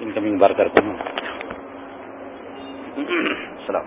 Incoming بار کرتا ہوں۔ السلام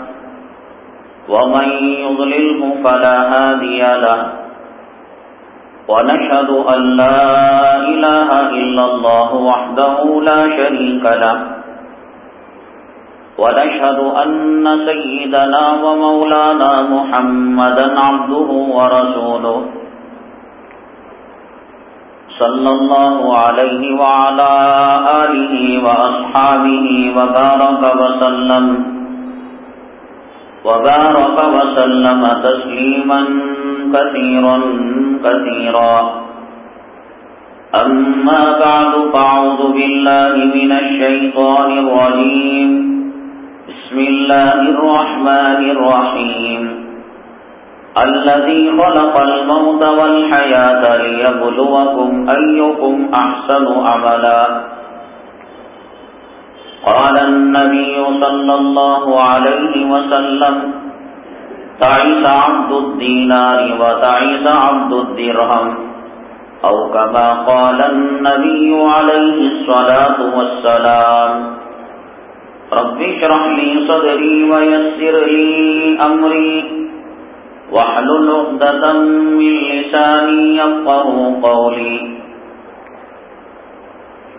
ومن يضلله فلا هادي له. ونشهد أن لا إله إلا الله وحده لا شريك له. ونشهد أن سيدنا ومولانا محمدا عبده ورسوله. صلى الله عليه وعلى آله وأصحابه وبارك وسلم. وبارك وسلم تسليما كثيرا كثيرا. أما بعد فأعوذ بالله من الشيطان الرجيم. بسم الله الرحمن الرحيم. الذي خلق الموت والحياة ليبلوكم أيكم أحسن عملا. قال النبي صلى الله عليه وسلم تعيس عبد الدينار وتعيس عبد الدرهم. أو كما قال النبي عليه الصلاة والسلام رب اشرح لي صدري ويسر لي أمري واحلل عقدة من لساني يفقه قولي.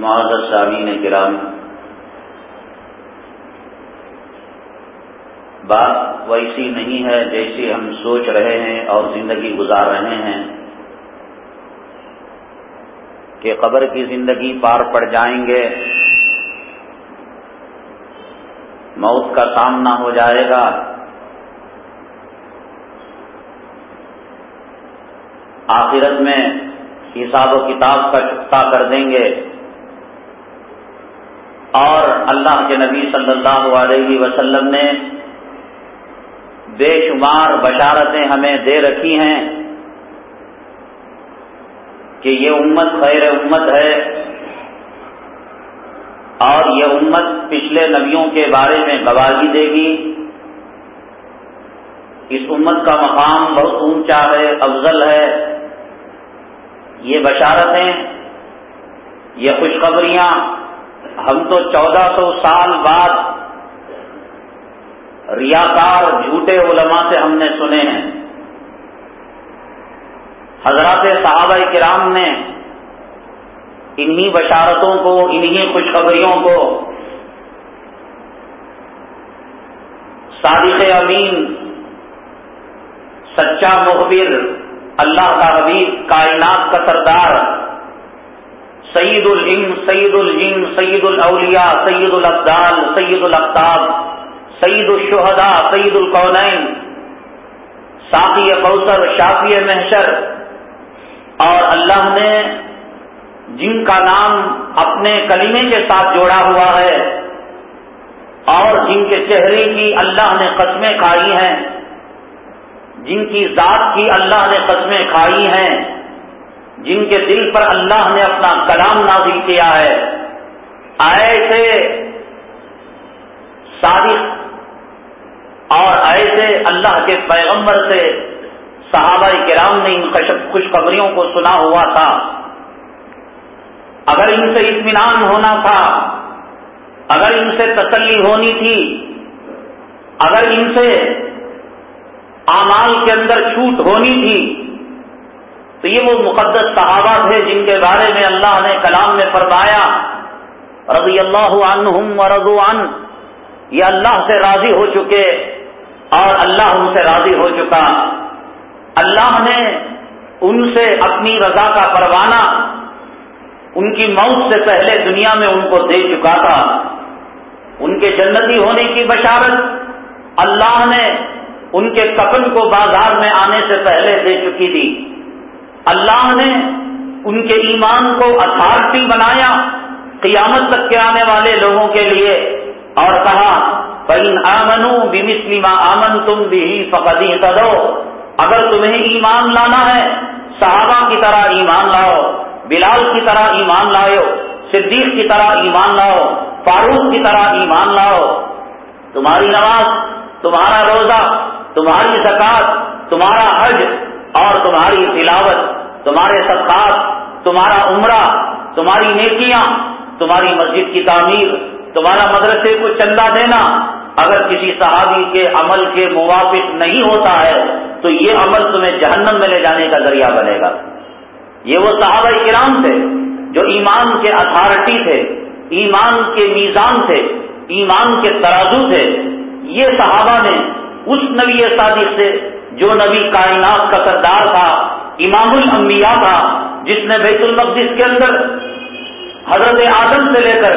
معذر سامین کرام بات ویسی نہیں ہے جیسی ہم سوچ رہے ہیں اور زندگی گزار رہے ہیں کہ قبر کی زندگی پار پڑ جائیں گے، موت کا سامنا ہو جائے گا۔ آخرت میں حساب و کتاب کا چکتا کر دیں گے۔ اور اللہ کے نبی صلی اللہ علیہ وسلم نے بے شمار بشارتیں ہمیں دے رکھی ہیں کہ یہ امت خیر امت ہے اور یہ امت پچھلے نبیوں کے بارے میں گواہی دے گی۔ اس امت کا مقام بہت اونچا ہے، افضل ہے۔ یہ بشارتیں، یہ خوشخبریاں ہم تو چودہ سو سال بعد ریاکار جھوٹے علماء سے ہم نے سنے ہیں۔ حضرات صحابہ کرام نے انہی بشارتوں کو، انہی خوشخبریوں کو صادق امین، سچا مخبر، اللہ کا حبیب، کائنات کا سردار سعید العلم سعید الجن سعید الاولیاء، سید الابدال سید الافتاب سعید الشہداء سعید القونین، ساقی کوثر، شافی محشر، اور اللہ نے جن کا نام اپنے کلیمے کے ساتھ جوڑا ہوا ہے اور جن کے چہرے کی اللہ نے قسمیں کھائی ہیں، جن کی ذات کی اللہ نے قسمیں کھائی ہیں جن کے دل پر اللہ نے اپنا کلام نازل کیا ہے۔ ایسے صادق اور ایسے اللہ کے پیغمبر سے صحابہ کرام نے ان خوشخبریوں کو سنا ہوا تھا۔ اگر ان سے اطمینان ہونا تھا، اگر ان سے تسلی ہونی تھی، اگر ان سے اعمال کے اندر چھوٹ ہونی تھی تو یہ وہ مقدس صحابہ تھے جن کے بارے میں اللہ نے کلام میں فرمایا رضی اللہ عنہم و عن، یہ اللہ سے راضی ہو چکے اور اللہ ان سے راضی ہو چکا۔ اللہ نے ان سے اپنی رضا کا پروانہ ان کی موت سے پہلے دنیا میں ان کو دے چکا تھا۔ ان کے جنتی ہونے کی بشارت اللہ نے ان کے کفن کو بازار میں آنے سے پہلے دے چکی تھی۔ اللہ نے ان کے ایمان کو اتھارٹی بنایا قیامت تک کے آنے والے لوگوں کے لیے اور کہا بین آمنو بمسلم آمن تم بھی فقدی کرو اگر تمہیں ایمان لانا ہے، صحابہ کی طرح ایمان لاؤ، بلال کی طرح ایمان لاؤ صدیق کی طرح ایمان لاؤ، فاروق کی طرح ایمان لاؤ۔ تمہاری نماز، تمہارا روزہ، تمہاری زکات تمہارا حج اور تمہاری تلاوت، تمہارے صدقات، تمہارا عمرہ، تمہاری نیکیاں، تمہاری مسجد کی تعمیر، تمہارا مدرسے کو چندہ دینا۔ اگر کسی صحابی کے عمل کے موافق نہیں ہوتا ہے، تو یہ عمل تمہیں جہنم میں لے جانے کا ذریعہ بنے گا۔ یہ وہ صحابہ کرام تھے جو ایمان کے اتھارٹی تھے، ایمان کے میزان تھے، ایمان کے ترازو تھے۔ یہ صحابہ نے اس نبی صادق سے جو نبی کائنات کا سردار تھا امام الانبیاء تھا، جس نے بیت المقدس کے اندر حضرت آدم سے لے کر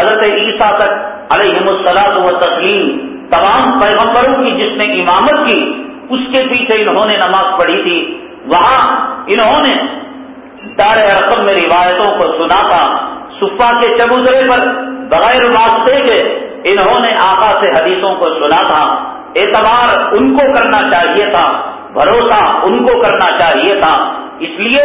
حضرت عیسیٰ تک علیہ السلام و تسلیم تمام پیغمبروں کی جس نے امامت کی، اس کے پیچھے انہوں نے نماز پڑھی تھی۔ وہاں انہوں نے دار رقم میں روایتوں کو سنا تھا۔ صفا کے چبوترے پر بغیر واسطے کے انہوں نے آقا سے حدیثوں کو سنا تھا۔ اعتبار ان کو کرنا چاہیے تھا، بھروسہ ان کو کرنا چاہیے تھا۔ اس لیے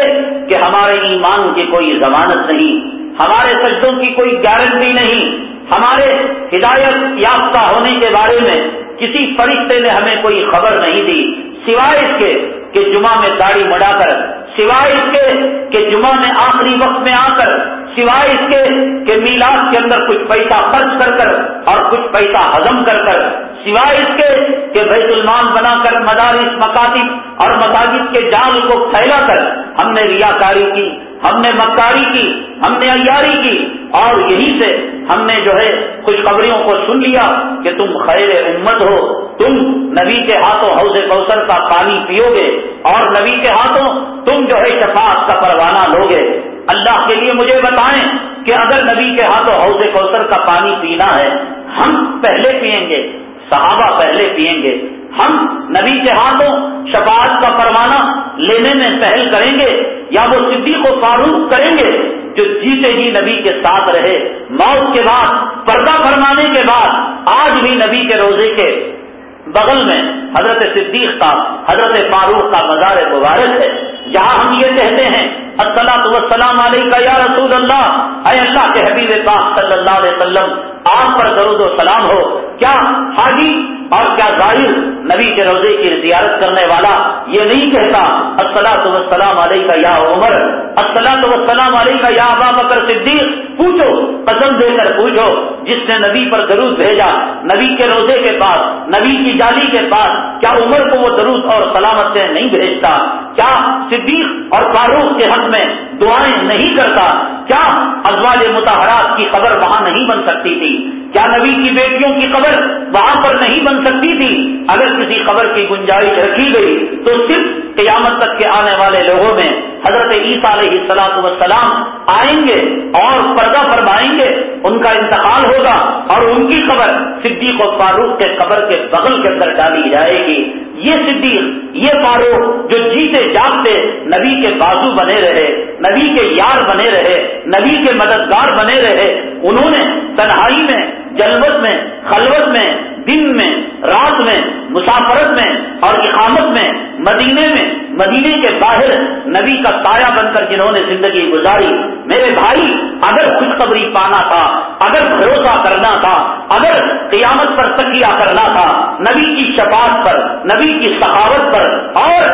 کہ ہمارے ایمان کی کوئی ضمانت نہیں، ہمارے سجدوں کی کوئی گارنٹی نہیں، ہمارے ہدایت یافتہ ہونے کے بارے میں کسی فرشتے نے ہمیں کوئی خبر نہیں دی۔ سوائے اس کے کہ جمعہ میں داڑھی مڑا کر، سوائے اس کے کہ جمعہ میں آخری وقت میں آ کر، سوائے اس کے کہ میلاد کے اندر کچھ پیسہ خرچ کر کر اور کچھ پیسہ ہضم کر کر، سوائے اس کے کہ بیت المال بنا کر مدارس، مکاتب اور مساجد کے جال کو پھیلا کر ہم نے ریاکاری کی۔ ہم نے مکاری کی، ہم نے ایاری کی، اور یہی سے ہم نے جو ہے خوشخبریوں کو سن لیا کہ تم خیر امت ہو، تم نبی کے ہاتھوں حوض کوثر کا پانی پیو گے، اور نبی کے ہاتھوں تم جو ہے شفاعت کا پروانہ لو گے۔ اللہ کے لیے مجھے بتائیں کہ اگر نبی کے ہاتھوں حوض کوثر کا پانی پینا ہے، ہم پہلے پئیں گے۔ صحابہ پہلے پئیں گے۔ ہم نبی کے ہاتھوں شفاعت کا پروانہ لینے میں پہل کریں گے یا وہ صدیق کو فاروق کریں گے جو جیتے ہی نبی کے ساتھ رہے۔ موت کے بعد، پردہ فرمانے کے بعد آج بھی نبی کے روزے کے بغل میں حضرت صدیق کا حضرت فاروق کا مزار مبارک ہے۔ جہاں ہم یہ کہتے ہیں السلام علیکم یا رسول اللہ، اے اللہ کے حبیب پاک صلی اللہ علیہ وسلم، آپ پر درود و سلام ہو۔ کیا حاجی اور کیا ظاہر نبی کے روزے کی زیارت کرنے والا یہ نہیں کہتا السلام وسلام علیہ کا یا عمر السلام وسلام علیہ کا یا ابا بکر صدیق، پوچھو، قسم دے کر پوچھو۔ جس نے نبی پر درود بھیجا، نبی کے روزے کے پاس نبی کی جالی کے پاس کیا عمر کو وہ درود اور سلامت سے نہیں بھیجتا؟ کیا صدیق اور فاروق کے حق نہیں کرتا، کیا ازوال متحرات کی خبر وہاں نہیں بن سکتی تھی؟ کیا نبی کی بیٹیوں کی خبر وہاں پر نہیں بن سکتی تھی؟ اگر کسی خبر کی گنجائش رکھی گئی تو صرف قیامت تک کے آنے والے لوگوں میں حضرت عیسیٰ علیہ السلاط وسلام آئیں گے اور پردہ فرمائیں گے، ان کا انتقال ہوگا اور ان کی خبر صدیق و فاروق کے قبر کے بغل کے اندر ڈالی جائے گی۔ یہ صدیق، یہ فاروق جو جیتے جاگتے نبی کے بازو بنے رہے، نبی کے یار بنے رہے، نبی کے مددگار بنے رہے، انہوں نے تنہائی میں جلوت میں، خلوت میں، دن میں، رات میں، مسافرت میں اور اقامت میں، مدینے میں، مدینے کے باہر نبی کا سایہ بن کر جنہوں نے زندگی گزاری، میرے بھائی، اگر خوشخبری پانا تھا، اگر بھروسہ کرنا تھا، اگر قیامت پر تکیہ کرنا تھا، نبی کی شفاعت پر، نبی کی سخاوت پر اور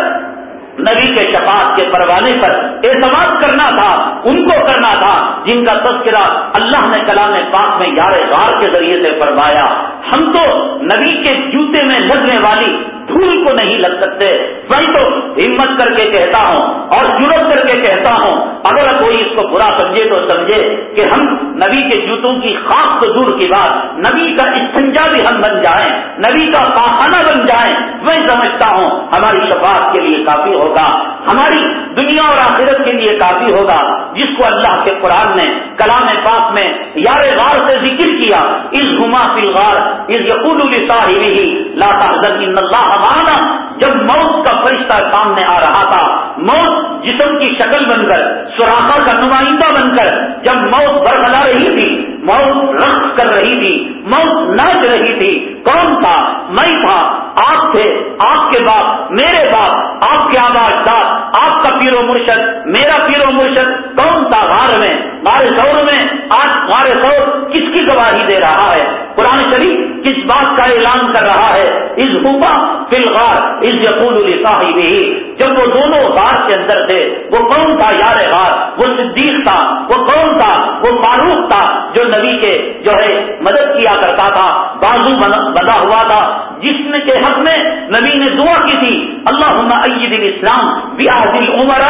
نبی کے شفاعت کے پروانے پر اعتماد کرنا تھا، ان کو کرنا تھا، جن کا تذکرہ اللہ نے کلام پاک میں یار غار کے ذریعے سے فرمایا۔ ہم تو نبی کے جوتے میں لگنے والی دھول کو نہیں لگ سکتے۔ میں تو ہمت کر کے کہتا ہوں اور جرت کر کے کہتا ہوں۔ اگر کوئی اس کو برا سمجھے تو سمجھے کہ ہم نبی کے جوتوں کی خاص تو دور کی بات، نبی کا استنجا بھی ہم بن جائیں، نبی کا پاخانہ بن جائیں۔ میں سمجھتا ہوں ہماری شفاعت کے لیے کافی ہوگا، ہماری دنیا اور آخرت کے لیے کافی ہوگا، جس کو اللہ کے قرآن نے، کلام پاک میں یار غار سے ذکر کیا۔ اس گما فی غار اس یقول ہی لاتا اللہ مانا جب موت کا فرشتہ سامنے آ رہا تھا، موت جسم کی شکل بن کر سوراخا کا نمائندہ بن کر، جب موت برخلا رہی تھی، موت رقص کر رہی تھی، موت ناچ رہی تھی، کون تھا؟ میں تھا، آپ تھے، آپ کے باپ، میرے باپ، آپ کے آباد داد، آپ کا پیرو مرشد، میرا پیرو مرشد، کون تھا غار میں؟ غار سور میں، آج غار سور کس کی گواہی دے رہا ہے؟ قرآن شریف کس بات کا اعلان کر رہا ہے؟ اس حکا فی الغار اس یقول الصاحب جب وہ دونوں غار کے اندر تھے، وہ کون تھا یار غار؟ وہ صدیق تھا، وہ کون تھا؟ وہ فاروق تھا جو نبی کے جو ہے مدد کیا کرتا تھا، بازو بنا ہوا تھا۔ جس کے حق میں نبی نے دعا کی تھی اللہ عید اسلام بیاضل عمر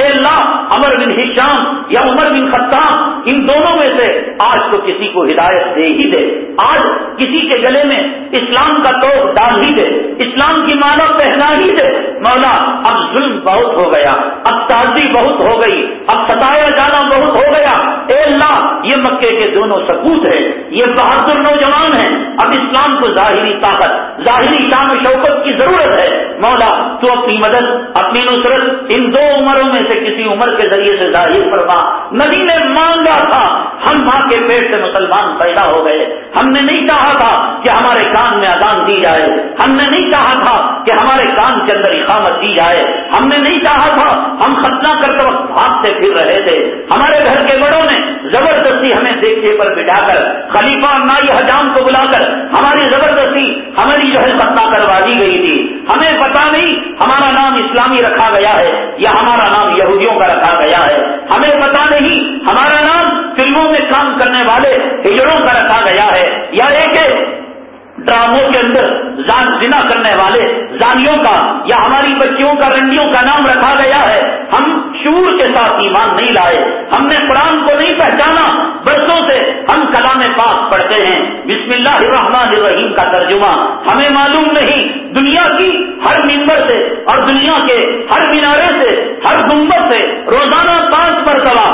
اے اللہ، عمر بن ہشام یا عمر بن خطام ان دونوں میں سے آج تو کسی کو ہدایت دے ہی دے۔ آج کسی کے گلے میں اسلام کا تو ڈال ہی دے، اسلام کی مانا پہنا ہی دے۔ مولا، اب ظلم بہت ہو گیا، اب تازی بہت ہو گئی، اب ستایا جانا بہت ہو گیا۔ اے اللہ، یہ مکے کے دونوں سپوت ہیں، یہ بہادر نوجوان ہیں۔ اب اسلام کو ظاہری طاقت، ظاہری شان و شوقت کی ضرورت ہے۔ مولا، تو اپنی مدد، اپنی نصرت، ان دو عمروں میں سے کسی عمر کے ذریعے سے ظاہر فرما۔ نبی نے مانگا تھا، ہم ماں کے پیٹ سے مسلمان پیدا ہو گئے۔ ہم نے نہیں چاہا تھا کہ ہمارے کان میں اذان دی جائے۔ ہم نے نہیں چاہا تھا کہ ہمارے کان کے اندر اقامت دی جائے۔ ہم نے نہیں چاہا تھا ہم ختنہ کرتے وقت بھاگتے پھر رہے تھے۔ ہمارے گھر کے بڑوں نے زبردستی ہمیں دیکھنے پر بٹھا کر خلیفہ نائی حجام کو بلا کر ہماری زبردستی ہماری جو ہے ختنہ کروا دی گئی تھی۔ ہمیں پتا نہیں ہمارا نام اسلامی رکھا گیا ہے یا ہمارا نام یہودیوں کا رکھا گیا ہے۔ ہمیں پتا نہیں ہمارا نام فلموں میں کام کرنے والے ہجڑوں کا رکھا گیا ہے۔ یا ایک ڈراموں کے اندر جان جنا کرنے والے زانیوں کا یا ہماری بچیوں کا رنڈیوں کا نام رکھا گیا ہے، ہم شور کے ساتھ ایمان نہیں لائے۔ ہم نے قرآن کو نہیں پہچانا، برسوں سے ہم کلام پاک پڑھتے ہیں۔ بسم اللہ الرحمن الرحیم کا ترجمہ۔ ہمیں معلوم نہیں دنیا کی ہر ممبر سے اور دنیا کے ہر مینارے سے، ہر گنبد سے روزانہ پانچ مرتبہ اذان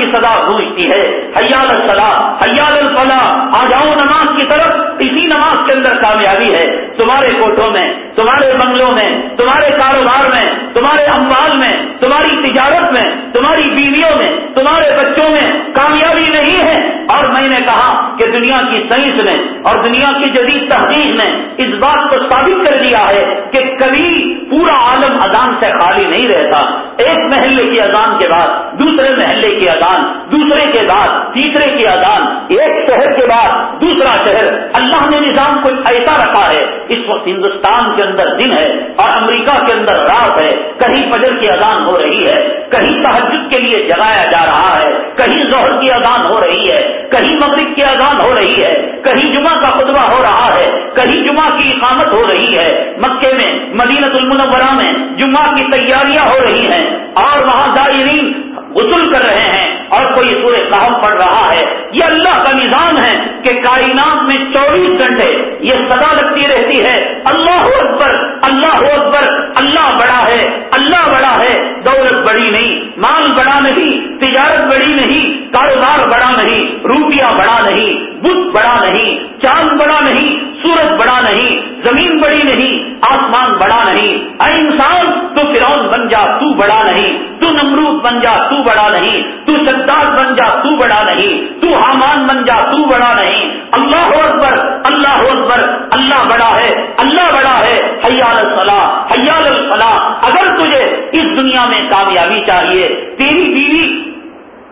کی سزا گونجتی ہے۔ حیال الصلاح، حیال الفلاح۔ آ جاؤ نماز کی طرف، اسی نماز کے اندر کامیابی ہے۔ تمہارے کوٹوں میں، تمہارے بنگلوں میں، تمہارے کاروبار میں، تمہارے اموال میں، تمہاری تجارت میں، تمہاری بیویوں میں، تمہارے بچوں میں کامیابی نہیں ہے۔ اور میں نے کہا کہ دنیا کی سائنس نے اور دنیا کی جدید تحقیق نے اس بات کو ثابت کر دیا ہے کہ کبھی پورا عالم اذان سے خالی نہیں رہتا۔ ایک محلے کی اذان کے بعد، دوسرے محلے کی اذان، دوسرے کے بعد، تیسرے کی اذان، ایک شہر کے بعد، دوسرا شہر۔ اللہ نے نظام کو ایسا رکھا ہے، اس وقت ہندوستان کے اندر دن ہے اور امریکہ کے اندر رات ہے۔ کہیں فجر کی اذان ہو رہی ہے، کہیں تحجد کے لیے جگایا جا رہا ہے، کہیں ظہر کی اذان ہو رہی ہے، کہیں مغرب کی اذان ہو رہی ہے، کہیں جمعہ کا خطبہ ہو رہا ہے، کہیں جمعہ کی اقامت ہو رہی ہے۔ مکے میں مدینہ المنورہ میں جمعہ کی تیاریاں ہو رہی ہیں اور وہاں دائرین غسل کر رہے ہیں اور کوئی سورہ صاحب پڑھ رہا ہے۔ یہ اللہ کا نظام ہے کہ کائنات میں چوبیس گھنٹے یہ سدا لگتی رہتی ہے۔ اللہ اکبر اللہ اکبر، اللہ بڑا ہے، اللہ بڑا ہے، دولت بڑی نہیں، مال بڑا نہیں، تجارت بڑی نہیں، کاروبار بڑا نہیں، روپیہ بڑا نہیں بت بڑا نہیں، چاند بڑا نہیں، سورج بڑا نہیں، زمین بڑی نہیں، آسمان بڑا نہیں۔ اے انسان، تو فرون بن جا، تو بڑا نہیں۔ تو نمرود بن جا، تو بڑا نہیں۔ تو شداد بن جا، تو بڑا نہیں۔ تو حامان بن جا، تو بڑا نہیں۔ اللہ اکبر اللہ اکبر، اللہ بڑا ہے، اللہ بڑا ہے۔ حیال الفلاح حیال الفلاح۔ اگر تجھے اس دنیا میں کامیابی چاہیے، تیری بیوی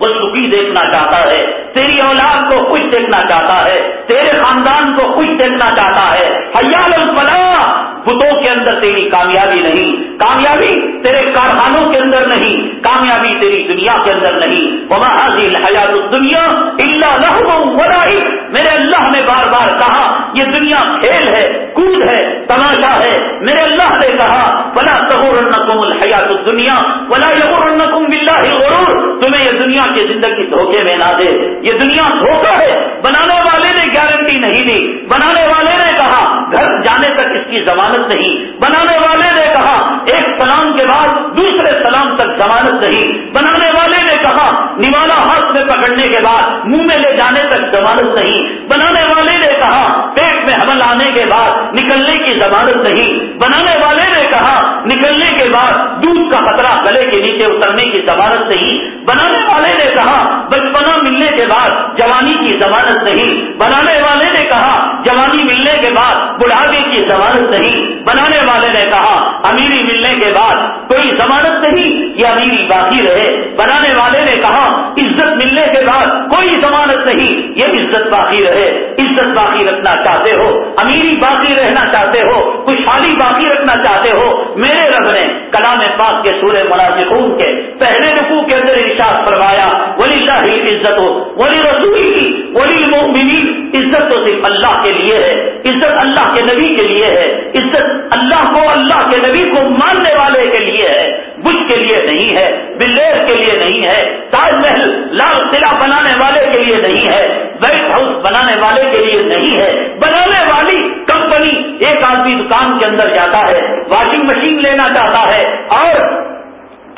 وہ سکھی دیکھنا چاہتا ہے، تیری اولاد کو خوش دیکھنا چاہتا ہے، تیرے خاندان کو خوش دیکھنا چاہتا ہے۔ حیال الفلاح، بتوں کے اندر تیری کامیابی نہیں، کامیابی تیرے کارخانوں کے اندر نہیں، کامیابی تیری دنیا کے اندر نہیں۔ وہاں حاضل حیات الدنیا اللہ لہو ورائی میرے اللہ نے بار بار کہا، یہ دنیا کھیل ہے، کود ہے، تماشا ہے۔ میرے اللہ نے کہا بلا سہور الحیات الدنیا بلا دنیا کی زندگی دھوکے میں نہ دے۔ یہ دنیا دھوکہ ہے۔ بنانے والے نے گارنٹی نہیں دی۔ بنانے والے نے کہا، گھر جانے تک اس کی ضمانت نہیں۔ بنانے والے نے کہا، ایک سلام کے بعد دوسرے سلام تک ضمانت نہیں۔ بنانے والے نے کہا، نوالا ہاتھ میں پکڑنے کے بعد منہ میں لے جانے تک ضمانت نہیں۔ بنانے والے نے کہا، پیٹ میں حمل آنے کے بعد نکلنے کی ضمانت نہیں۔ بنانے والے نے کہا نکلنے کے بعد دودھ کا خطرہ گلے کے نیچے اترنے کی ضمانت نہیں بنانے والے نے کہا، بچپنا ملنے کے بعد جوانی کی ضمانت نہیں بنانے والے نے کہا، جوانی ملنے کے بعد بڑھاپے کی ضمانت نہیں بنانے والے نے کہا، امیری ملنے کے بعد کوئی ضمانت نہیں، یہ امیری باقی رہے۔ بنانے والے نے کہا ملنے کے بعد کوئی ضمانت نہیں۔ یہ عزت باقی رہے۔ عزت باقی رکھنا چاہتے ہو۔ امیری باقی رہنا چاہتے ہو۔ خوشحالی باقی رکھنا چاہتے ہو۔ میرے رب نے کلام پاک کے سورہ مناسب کے پہلے رقو کے اندر ارشاد فرمایا ولی اللہ عزت ہو ولی رسول کی ولی مومنی عزت تو صرف اللہ کے لیے ہے۔ عزت اللہ کے نبی کے لیے ہے۔ عزت اللہ کو اللہ کے نبی کو ماننے والے کے لیے ہے۔ بش کے لیے نہیں ہے۔ بلیر نہیں ہے، تاج محل لال قلعہ بنانے والے کے لیے نہیں ہے وائٹ ہاؤس بنانے والے کے لیے نہیں ہے۔ بنانے والی کمپنی ایک آدمی دکان کے اندر جاتا ہے واشنگ مشین لینا چاہتا ہے اور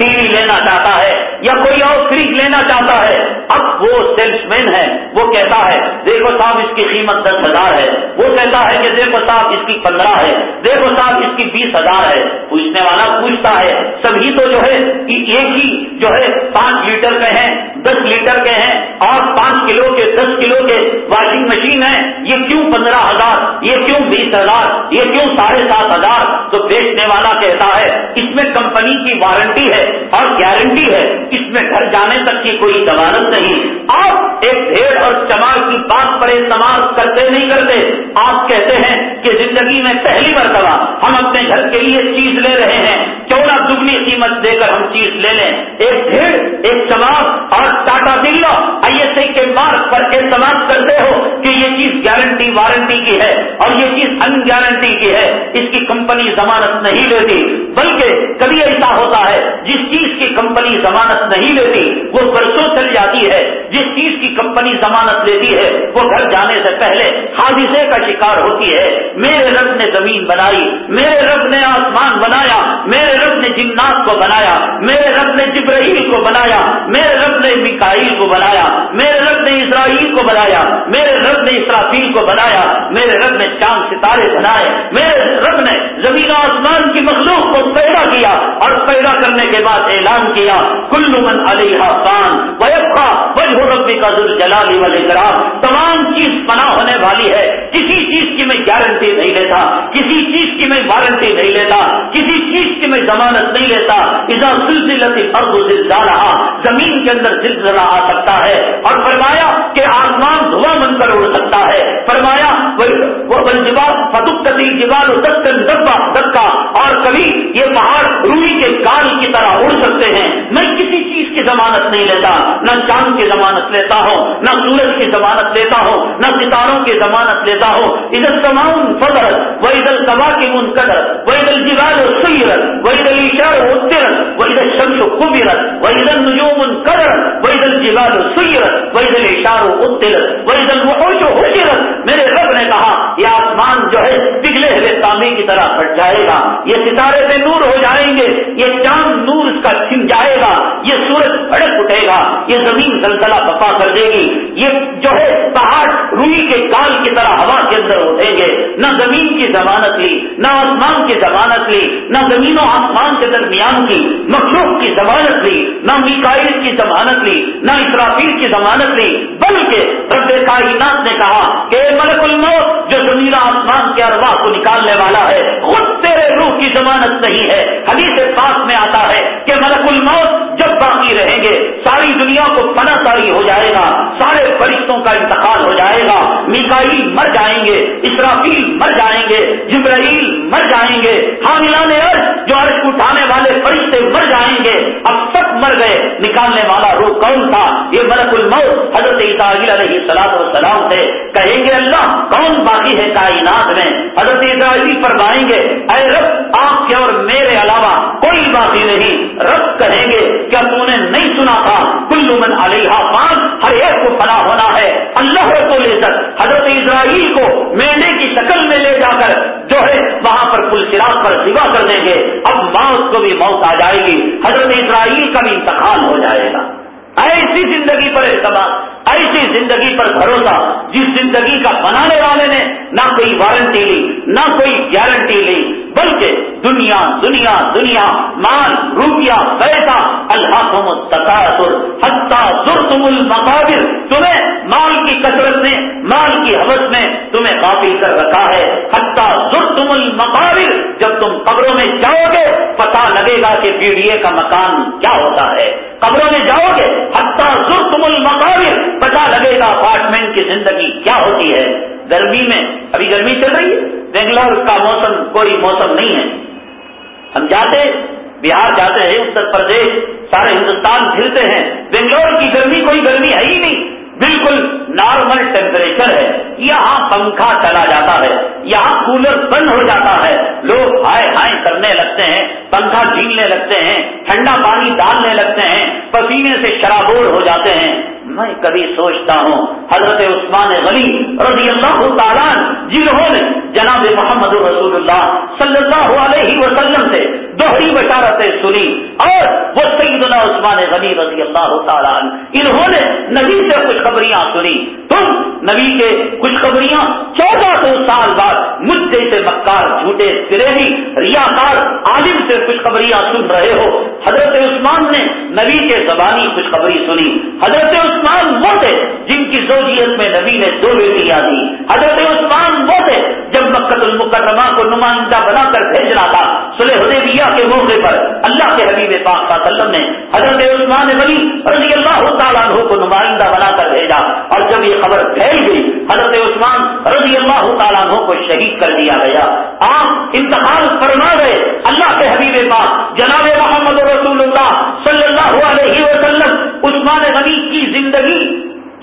ٹی وی لینا چاہتا ہے یا کوئی اور فریج لینا چاہتا ہے، اب وہ سیلس مین ہے، وہ کہتا ہے، دیکھو صاحب اس کی قیمت دس ہزار ہے۔ وہ کہتا ہے کہ دیکھو صاحب اس کی پندرہ ہے، دیکھو صاحب اس کی بیس ہزار ہے۔ پوچھنے والا پوچھتا ہے، سبھی تو جو ہے ایک ہی جو ہے پانچ لیٹر کے ہیں، دس لیٹر کے ہیں، اور پانچ کلو کے، دس کلو کے واشنگ مشین ہے یہ کیوں پندرہ ہزار؟ یہ کیوں بیس ہزار؟ یہ کیوں ساڑھے سات ہزار؟ تو بیچنے والا کہتا ہے، اس میں کمپنی کی وارنٹی ہے۔ اور گارنٹی ہے اس میں گھر جانے تک کی کوئی ضمانت نہیں۔ آپ ایک بھیڑ اور چمار کی بات پر استعمال کرتے نہیں کرتے۔ آپ کہتے ہیں کہ زندگی میں پہلی مرتبہ ہم اپنے گھر کے لیے چیز لے رہے ہیں۔ کیوں نہ دگنی قیمت دے کر ہم چیز لے لیں۔ ایک بھیڑ، ایک چمار اور ٹاٹا بلا آئی ایس آئی کے مارک پر اعتماد کرتے ہو۔ گارنٹی وارنٹی کی ہے اور یہ چیز ان گارنٹی کی ہے، اس کی کمپنی ضمانت نہیں لیتی۔ بلکہ کبھی ایسا ہوتا ہے، جس چیز کی کمپنی ضمانت نہیں لیتی، وہ برسوں چل جاتی ہے۔ جس چیز کی کمپنی ضمانت لیتی ہے، وہ گھر جانے سے پہلے حادثے کا شکار ہوتی ہے۔ میرے رب نے زمین بنائی، میرے رب نے آسمان بنایا، میرے رب نے جنات کو بنایا، میرے رب نے جبرائیل کو بنایا، میرے رب نے مکائیل کو بنایا، میرے رب نے اسرائیل کو بنایا، میرے رب نے اسرافیل کو بنایا، میرے رب نے چاند ستارے بنائے، میرے رب نے زمین آسمان کی مخلوق کو پیدا کیا اور پیدا کرنے کے بعد اعلان کیا، کل من علیہ خان ویبخا وجہ ربی کا ذل جلالی والے تمام چیز پناہ ہونے والی ہے، کسی چیز کی میں گارنٹی نہیں لیتا، کسی چیز کی میں وارنٹی نہیں لیتا، کسی چیز کی میں ضمانت نہیں لیتا۔ اذا سلسلت ارض زلزالہ زمین کے اندر زلزلہ آ سکتا ہے۔ اور فرمایا کہ والجبال جواب الجبال کتی جوال دکا اور کبھی یہ پہاڑ روئی کے کان کی طرح اڑ سکتے ہیں میں کسی چیز کی ضمانت نہیں لیتا، نہ چاند کی ضمانت لیتا ہوں نہ سورج کی ضمانت لیتا ہوں نہ ستاروں کی ضمانت لیتا ہوں ادھر تمام فضر وہ ادھر کبا کی منقدر وہ ادھر جگال و سیرت وہ ادھر اشار و ترت وہ ادھر شمس و قبرت وہ ادھر نجوم قدر وہ ادھر جگال و سیرت وہ ادھر اشار و اترت وہ ادھر وحوش و حجرت میرے رب نے کہا، یہ آسمان جو ہے، پگھلے ہوئے تانبے کی طرح پھٹ جائے گا۔ یہ ستارے سے نور ہو جائیں گے، یہ چاند نور اس کا چھن جائے گا۔ یہ سورج بھڑک اٹھے گا، یہ زمین زلزلہ بپا کر دے گی، یہ جو ہے پہاڑ روئی کے کال کی طرح ہوا کے اندر اٹھیں گے۔ نہ زمین کی ضمانت لی، نہ آسمان کی ضمانت لی، نہ زمین و آسمان کے درمیان کی مخلوق کی ضمانت لی، نہ میکائل کی ضمانت لی، نہ اسرافیل کی ضمانت لی، بلکہ رب کائنات نے کہا کہ ملک الموت، جو زمین آسمان کے ارواح کو نکالنے والا ہے کی ضمانت نہیں ہے۔ حدیث پاس میں آتا ہے کہ ملک الموت جب باقی رہیں گے، ساری دنیا کو پناہ ساری ہو جائے گا، سارے فرشتوں کا انتقال ہو جائے گا میکائل مر جائیں گے، اسرافیل مر جائیں گے، جبرائیل مر جائیں گے، حاملان عرض جو عرض اٹھانے والے فرشتے مر جائیں گے۔ اب تک مر گئے، نکالنے والا روح کون تھا؟ یہ ملک الموت حضرت اسرائیل علیہ سلاد والسلام سے کہیں گے اللہ، کون باقی ہے کائنات میں؟ فرمائیں گے، اے رب، آپ کے اور میرے علاوہ کوئی باقی نہیں۔ رب کہیں گے کیا تو نے نہیں سنا تھا؟ کلو من علیہ خان ہر ایک کو فنا ہونا ہے۔ اللہ رسول عزت حضرت اسرائیل کو مینے کی شکل میں لے جا کر جو ہے وہاں پر پل چراغ پر سوا کر دیں گے۔ اب موت کو بھی موت آ جائے گی، حضرت اسرائیل کا بھی انتقال ہو جائے گا۔ ایسی زندگی پر اعتماد ایسی زندگی پر بھروسہ جس زندگی کا بنانے والے نے نہ کوئی وارنٹی لی، نہ کوئی گارنٹی لی، بلکہ دنیا دنیا دنیا، مال، روپیہ، پیسہ اللہ تم ضر تم المقابر، تمہیں مال کی کثرت میں مال کی حوث میں تمہیں قابل کر رکھا ہے۔ حتیٰ ضر تم المقابر، جب تم قبروں میں جاؤ گے پتا لگے گا کہ پی ڈی اے کا مکان کیا ہوتا ہے۔ قبروں میں جاؤ گے، حتیٰ ضر تم المقابر پتا لگے گا اپارٹمنٹ کی زندگی کیا ہوتی ہے؟ گرمی میں، ابھی گرمی چل رہی ہے۔ بنگلور کا موسم کوئی موسم نہیں ہے۔ ہم جاتے بہار جاتے ہیں، اتر پردیش، سارے ہندوستان پھرتے ہیں۔ بنگلور کی گرمی کوئی گرمی ہے ہی نہیں۔ بالکل نارمل ٹیمپریچر ہے۔ یہاں پنکھا چلا جاتا ہے۔ یہاں کولر بند ہو جاتا ہے۔ لوگ ہائے ہائے کرنے لگتے ہیں، پنکھا جھیلنے لگتے ہیں، ٹھنڈا پانی ڈالنے لگتے ہیں، پسینے سے شرابور ہو جاتے ہیں۔ میں کبھی سوچتا ہوں، حضرت عثمان غنی رضی اللہ تعالیٰ جنہوں نے جناب محمد رسول اللہ صلی اللہ علیہ وسلم سے دوہری بشارتیں سنی اور وہ سیدنا عثمان غنی رضی اللہ تعالیٰ انہوں نے نبی سے خوشخبریاں سنی۔ تم نبی کے خوشخبریاں چودہ سو سال بعد مجھ جیسے مکار جھوٹے سریلی ریاکار عالم سے خوشخبریاں سن رہے ہو۔ حضرت عثمان نے نبی کے زبانی خوشخبری سنی۔ حضرت عثمان وہ تھے جن کی زوجیت میں نبی نے دو بیٹیاں دی۔ حضرت عثمان وہ تھے جب مکت المکرمہ کو نمائندہ بنا کر بھیجنا تھا سلح حدیبیہ کے موقع پر اللہ کے حبیب پاک صلی اللہ علیہ وسلم نے حضرت عثمان غنی رضی اللہ تعالیٰ عنہ کو نمائندہ بنا کر بھیجا۔ اور جب یہ خبر پھیل گئی، حضرت عثمان رضی اللہ تعالیٰ عنہ کو شہید کر دیا گیا۔ آپ انتقال فرما گئے اللہ کے حبیب پاک جناب محمد رسول اللہ صلی اللہ علیہ وسلم عثمان غنی کی زندگی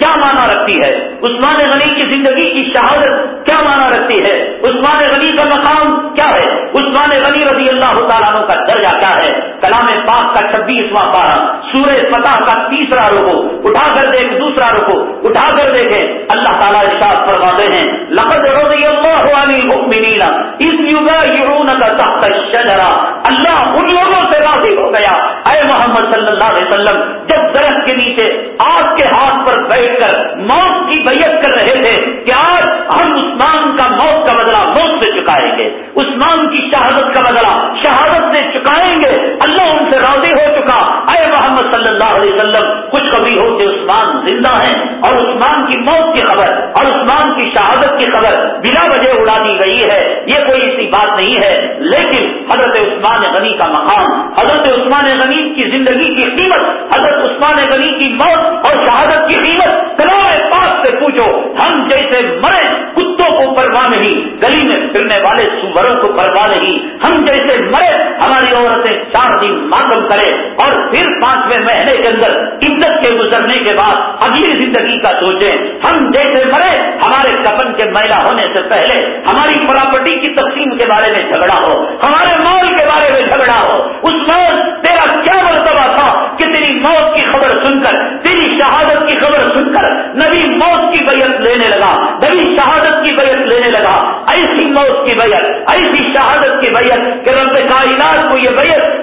کیا مانا رکھتی ہے؟ عثمان غنی کی زندگی کی شہادت کیا مانا رکھتی ہے؟ عثمان غنی کا مقام کیا ہے؟ عثمان غنی رضی اللہ تعالیٰ کا درجہ کیا ہے؟ کلام پاک کا چھبیسواں پارا سورہ فتح کا تیسرا رکو اٹھا کر دیکھ دوسرا رکو اٹھا کر دیکھیں، اللہ تعالیٰ ارشاد فرماتے ہیں، لقد رضی اللہ علی المؤمنین اس یبایعون کا تحت الشجرہ، اللہ ان لوگوں سے ہو گیا۔ اے محمد صلی اللہ علیہ وسلم، جب درخت کے نیچے آپ کے ہاتھ پر بیٹھ بیٹھ کر موت کی بیعت کر رہے تھے کہ آج ہم عثمان کا موت کا بدلہ موت سے چکائیں گے۔ عثمان کی شہادت کا بدلہ شہادت سے چکائیں گے اللہ ان سے راضی ہو چکا اے محمد صلی اللہ علیہ وسلم خوشخبری ہو کہ عثمان زندہ ہے اور عثمان کی موت کی خبر اور عثمان کی شہادت کی خبر بلا وجہ اڑا دی گئی ہے۔ یہ کوئی ایسی بات نہیں ہے۔ لیکن حضرت عثمان غنی کا مقام، حضرت عثمان غنی کی زندگی کی قیمت، حضرت عثمان غنی کی موت اور شہادت کی قیمت کلام پاک سے پوچھو۔ ہم جیسے مرے پرواہ نہیں، گلی میں پھرنے والے سوروں کو پرواہ نہیں۔ ہم جیسے مرے، ہماری عورتیں چار دن ماتم کرے اور پھر پانچویں مہینے کے اندر عزت کے گزرنے کے بعد اگلی زندگی کا سوچیں۔ ہم جیسے مرے، ہمارے کپن کے میلا ہونے سے پہلے ہماری پراپرٹی کی تقسیم کے بارے میں جھگڑا ہو، ہمارے مال کے بارے میں جھگڑا ہو۔ اس مال تیرا کیا مرتبہ تھا؟ کہ تیری موت کی خبر سن کر، تیری شہادت کی خبر سن کر نبی موت کی بیعت لینے لگا۔ نبی شہادت ایسی موت کی بیعت ایسی شہادت کی بیعت کہ رب کائنات کو یہ بیعت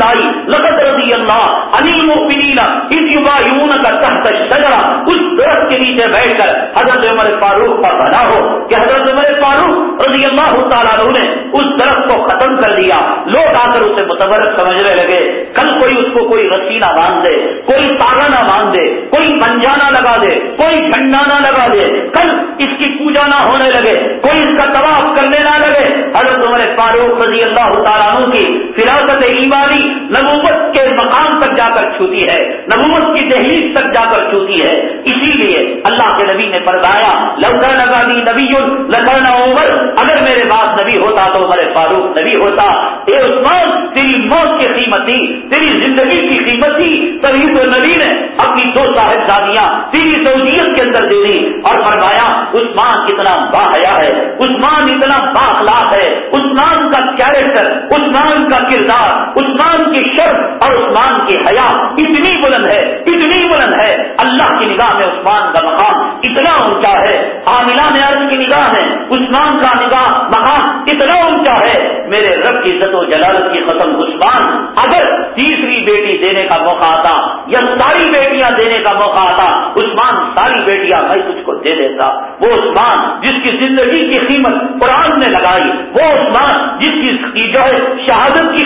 کتنی پسند آئی لقد رضی اللہ علی مؤمنین اس یبایون کا تحت شجرا اس درخت کے نیچے بیٹھ کر حضرت عمر فاروق کا بنا ہو کہ حضرت عمر فاروق رضی اللہ تعالیٰ نے اس درخت کو ختم کر دیا. لوگ آ کر اسے متبرک سمجھنے لگے. کل کوئی اس کو کوئی رسی نہ باندھ دے، کوئی تاغا نہ باندھ دے، کوئی پنجانا لگا دے، کوئی جھنڈا نہ لگا دے. کل اس کی پوجا نہ ہونے لگے، کوئی اس کا طواف کرنے نہ لگے. حضرت عمر فاروق رضی اللہ تعالیٰ کی فراست ایمانی نبوت کے مقام تک جا کر چھوتی ہے، نبوت کی دہلیز تک جا کر چھوتی ہے۔ اسی لیے اللہ کے نبی نے فرمایا لوکا لگا دی نبی لکھنا عمر، اگر میرے بعد نبی ہوتا تو عمر فاروق نبی ہوتا۔ اے عثمان، تیری موت کی قیمت تھی، تیری زندگی کی قیمت تھی۔ تبھی تو نبی نے اپنی دو صاحب دادیاں تیری سہولیت کے اندر دے دی اور فرمایا، عثمان کتنا باحیا ہے، عثمان اتنا باخلاق ہے، عثمان کا کیریکٹر عثمان کا کردار، عثمان کی شرط اور عثمان کی حیا اتنی بلند ہے، اتنی بلند ہے۔ اللہ کی نگاہ میں عثمان کا مقام اتنا اونچا ہے۔ عاملہ عرض کی نگاہ میں عثمان کا نگاہ مقام اتنا اونچا ہے۔ میرے رب کی عزت و جلالت کی قسم، عثمان، اگر تیسری بیٹی دینے کا موقع آتا یا ساری بیٹیاں دینے کا موقع آتا، عثمان ساری بیٹیاں میں تجھ کو دے دیتا۔ وہ عثمان جس کی زندگی کی قیمت قرآن نے لگائی، وہ عثمان جس کی جو ہے شہادت کی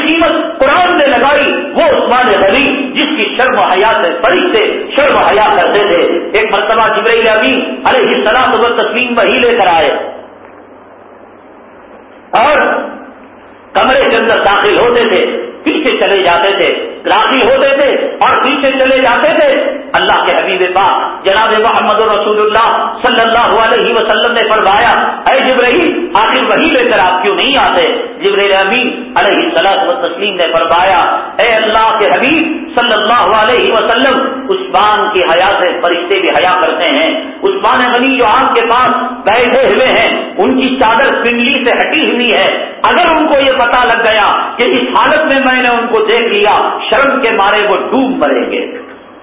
شرم حیا سے بڑی سے شرم حیا کرتے تھے۔ ایک مرتبہ جبرائیل امین علیہ السلام و تسلیم وہی لے کر آئے۔ اور کمرے کے اندر داخل ہوتے تھے، پیچھے چلے جاتے تھے۔ راضی ہوتے تھے اور پیچھے چلے جاتے تھے۔ اللہ کے حبیب پاک جناب محمد رسول اللہ صلی اللہ علیہ وسلم نے فرمایا، اے جبرہی آخر وہی لے کر آپ کیوں نہیں آتے؟ جبر امین علیہ صلاح و تسلیم نے فرمایا، اے اللہ کے حبیب صلی اللہ علیہ وسلم، عثمان کی حیا سے فرشتے بھی حیا کرتے ہیں۔ عثمان غنی جو آپ کے پاس بیٹھے ہوئے ہیں، ان کی چادر پنڈلی سے ہٹی ہوئی ہے۔ اگر ان کو یہ پتا لگ گیا کہ اس حالت میں میں نے ان کو دیکھ لیا شرم کے مارے وہ ڈوب مریں گے۔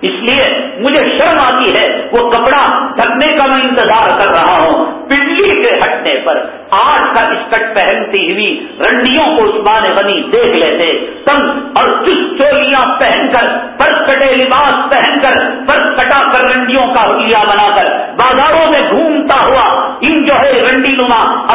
اس لیے مجھے شرم آتی ہے وہ کپڑا ڈھکنے کا میں انتظار کر رہا ہوں۔ پنڈلی سے ہٹنے پر آج کا اسکٹ پہنتی ہوئی رنڈیوں کو عثمان غنی دیکھ لیتے۔ تنگ اور چست چولیاں پہن کر پرس کٹے لباس پہن کر پرس کٹا کر رنڈیوں کا حلیہ بنا کر بازاروں میں گھومتا ہوا ان جو ہے رنڈی نما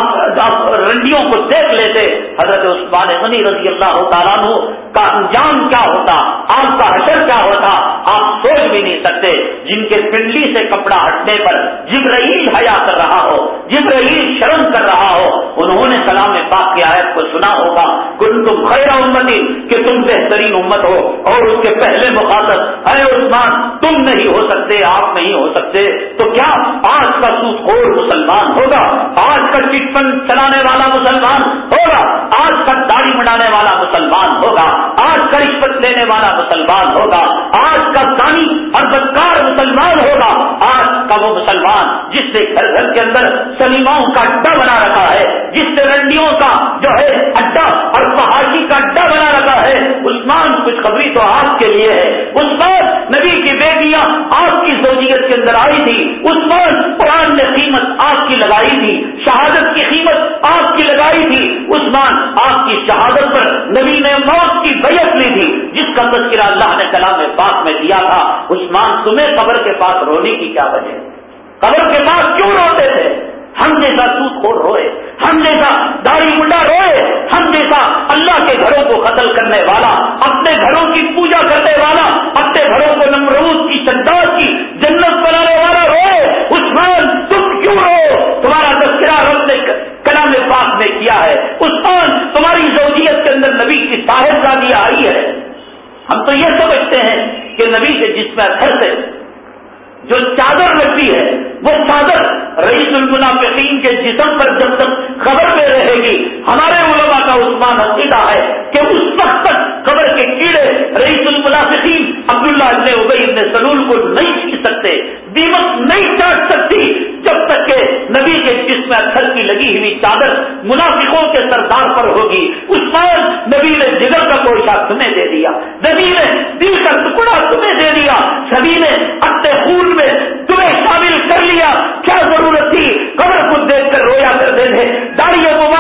رنڈیوں کو دیکھ لیتے، حضرت عثمان غنی رضی اللہ تعالیٰ کا انجام کیا ہوتا، آپ کا حشر کیا ہوتا، آپ سوچ بھی نہیں سکتے جن کے پنڈلی سے کپڑا ہٹنے پر جبرائیل حیا کر رہا ہو، جبرائیل شرم کر رہا ہو۔ انہوں نے سلام پاک کی آیت کو سنا ہوگا کن تم خیر امتی، کہ تم بہترین امت ہو اور اس کے پہلے مخاطب، اے عثمان، تم نہیں ہو سکتے، آپ نہیں ہو سکتے۔ تو کیا آج کا سوس مسلمان ہوگا؟ آج کا چٹ فنڈ چلانے والا مسلمان ہوگا۔ آج کا داڑھی بنانے والا مسلمان ہوگا۔ آج کا رشوت لینے والا مسلمان ہوگا۔ آج کا دانی اور بدکار مسلمان ہوگا۔ آج کا وہ مسلمان جس نے گھر گھر کے اندر سلیماؤں کا اڈا بنا رکھا ہے، جس سے رنڈیوں کا جو ہے اڈا اور پہاڑی کا اڈا بنا رکھا ہے۔ عثمان کچھ خبری تو آپ کے لیے ہے۔ عثمان نبی کی بیٹیاں آپ کی زوجیت کے اندر آئی تھی۔ عثمان قرآن نے قیمت آپ کی لگائی تھی۔ کی شہادت پر نبی نے موت کی بیعت لی تھی، جس کا تذکرہ اللہ نے کلام پاک میں دیا تھا۔ عثمان، تمہیں قبر کے پاس رونے کی کیا وجہ؟ قبر کے پاس کیوں روتے تھے؟ ہم جیسا سوت خور روئے، ہم جیسا داڑھی مڈا روئے، ہم جیسا اللہ کے گھروں کو قتل کرنے والا، اپنے گھروں کی پوجا کرنے والا، اپنے گھروں کو نمروز کی، شداد کی، جنت بنانے والا روئے۔ عثمان، تم کیوں رو؟ تمہارا تذکرہ رب نے کلام پاک میں کیا ہے۔ عثمان ہماری زوجیت کے اندر نبی کی صاحب شادی آئی ہے۔ ہم تو یہ سمجھتے ہیں کہ نبی کے جس میں گھر سے جو چادر لگتی ہے، وہ چادر رئیس المنافقین کے جسم پر جب تک خبر میں رہے گی، ہمارے علماء کا عثمان عقیدہ ہے کہ اس وقت تک خبر کے کیڑے رئیس المنافقین عبداللہ ابن ابئی ابن سلول کو نہیں چھین سکتے دیمک نہیں چاٹ سکتی جب تک کہ نبی کے جسم اچھل کی لگی ہوئی چادر منافقوں کے سردار پر ہوگی۔ اس عثمان نبی نے جگر کا کوشا تمہیں دے دیا، نبی نے دل کا ٹکڑا تمہیں دے دیا سبھی نے اپنے خون میں تمہیں شامل کر لیا کیا ضرورت تھی قبر کو دیکھ کر رویا کرتے تھے داڑھی مبارک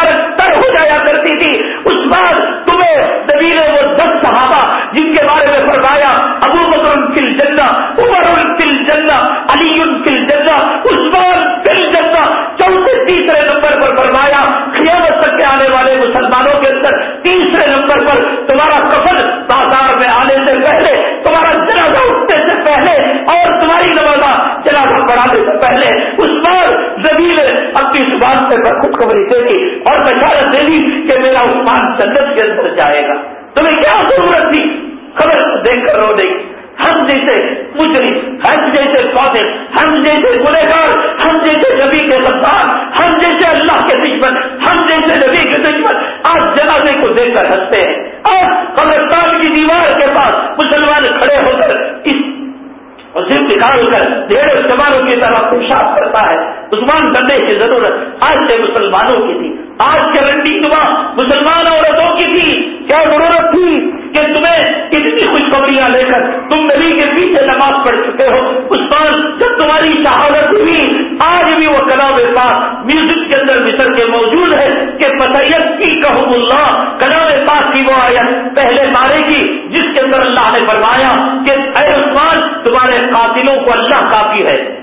کی ضرورت آج سے مسلمانوں کی تھی۔ آج کے رنڈی نما مسلمان عورتوں کی تھی۔ کیا ضرورت تھی کہ تمہیں اتنی خوشخبریاں لے کر تم نبی کے پیچھے نماز پڑھ چکے ہو؟ اس پر جب تمہاری شہادت ہوئی، آج بھی وہ کلام پاک میوزک کے اندر مصر کے موجود ہے کہ پتیت کی کہوں اللہ۔ کلام پاک کی وہ آیت پہلے مارے گی جس کے اندر اللہ نے فرمایا کہ اے عثمان تمہارے قاتلوں کو اللہ کافی ہے۔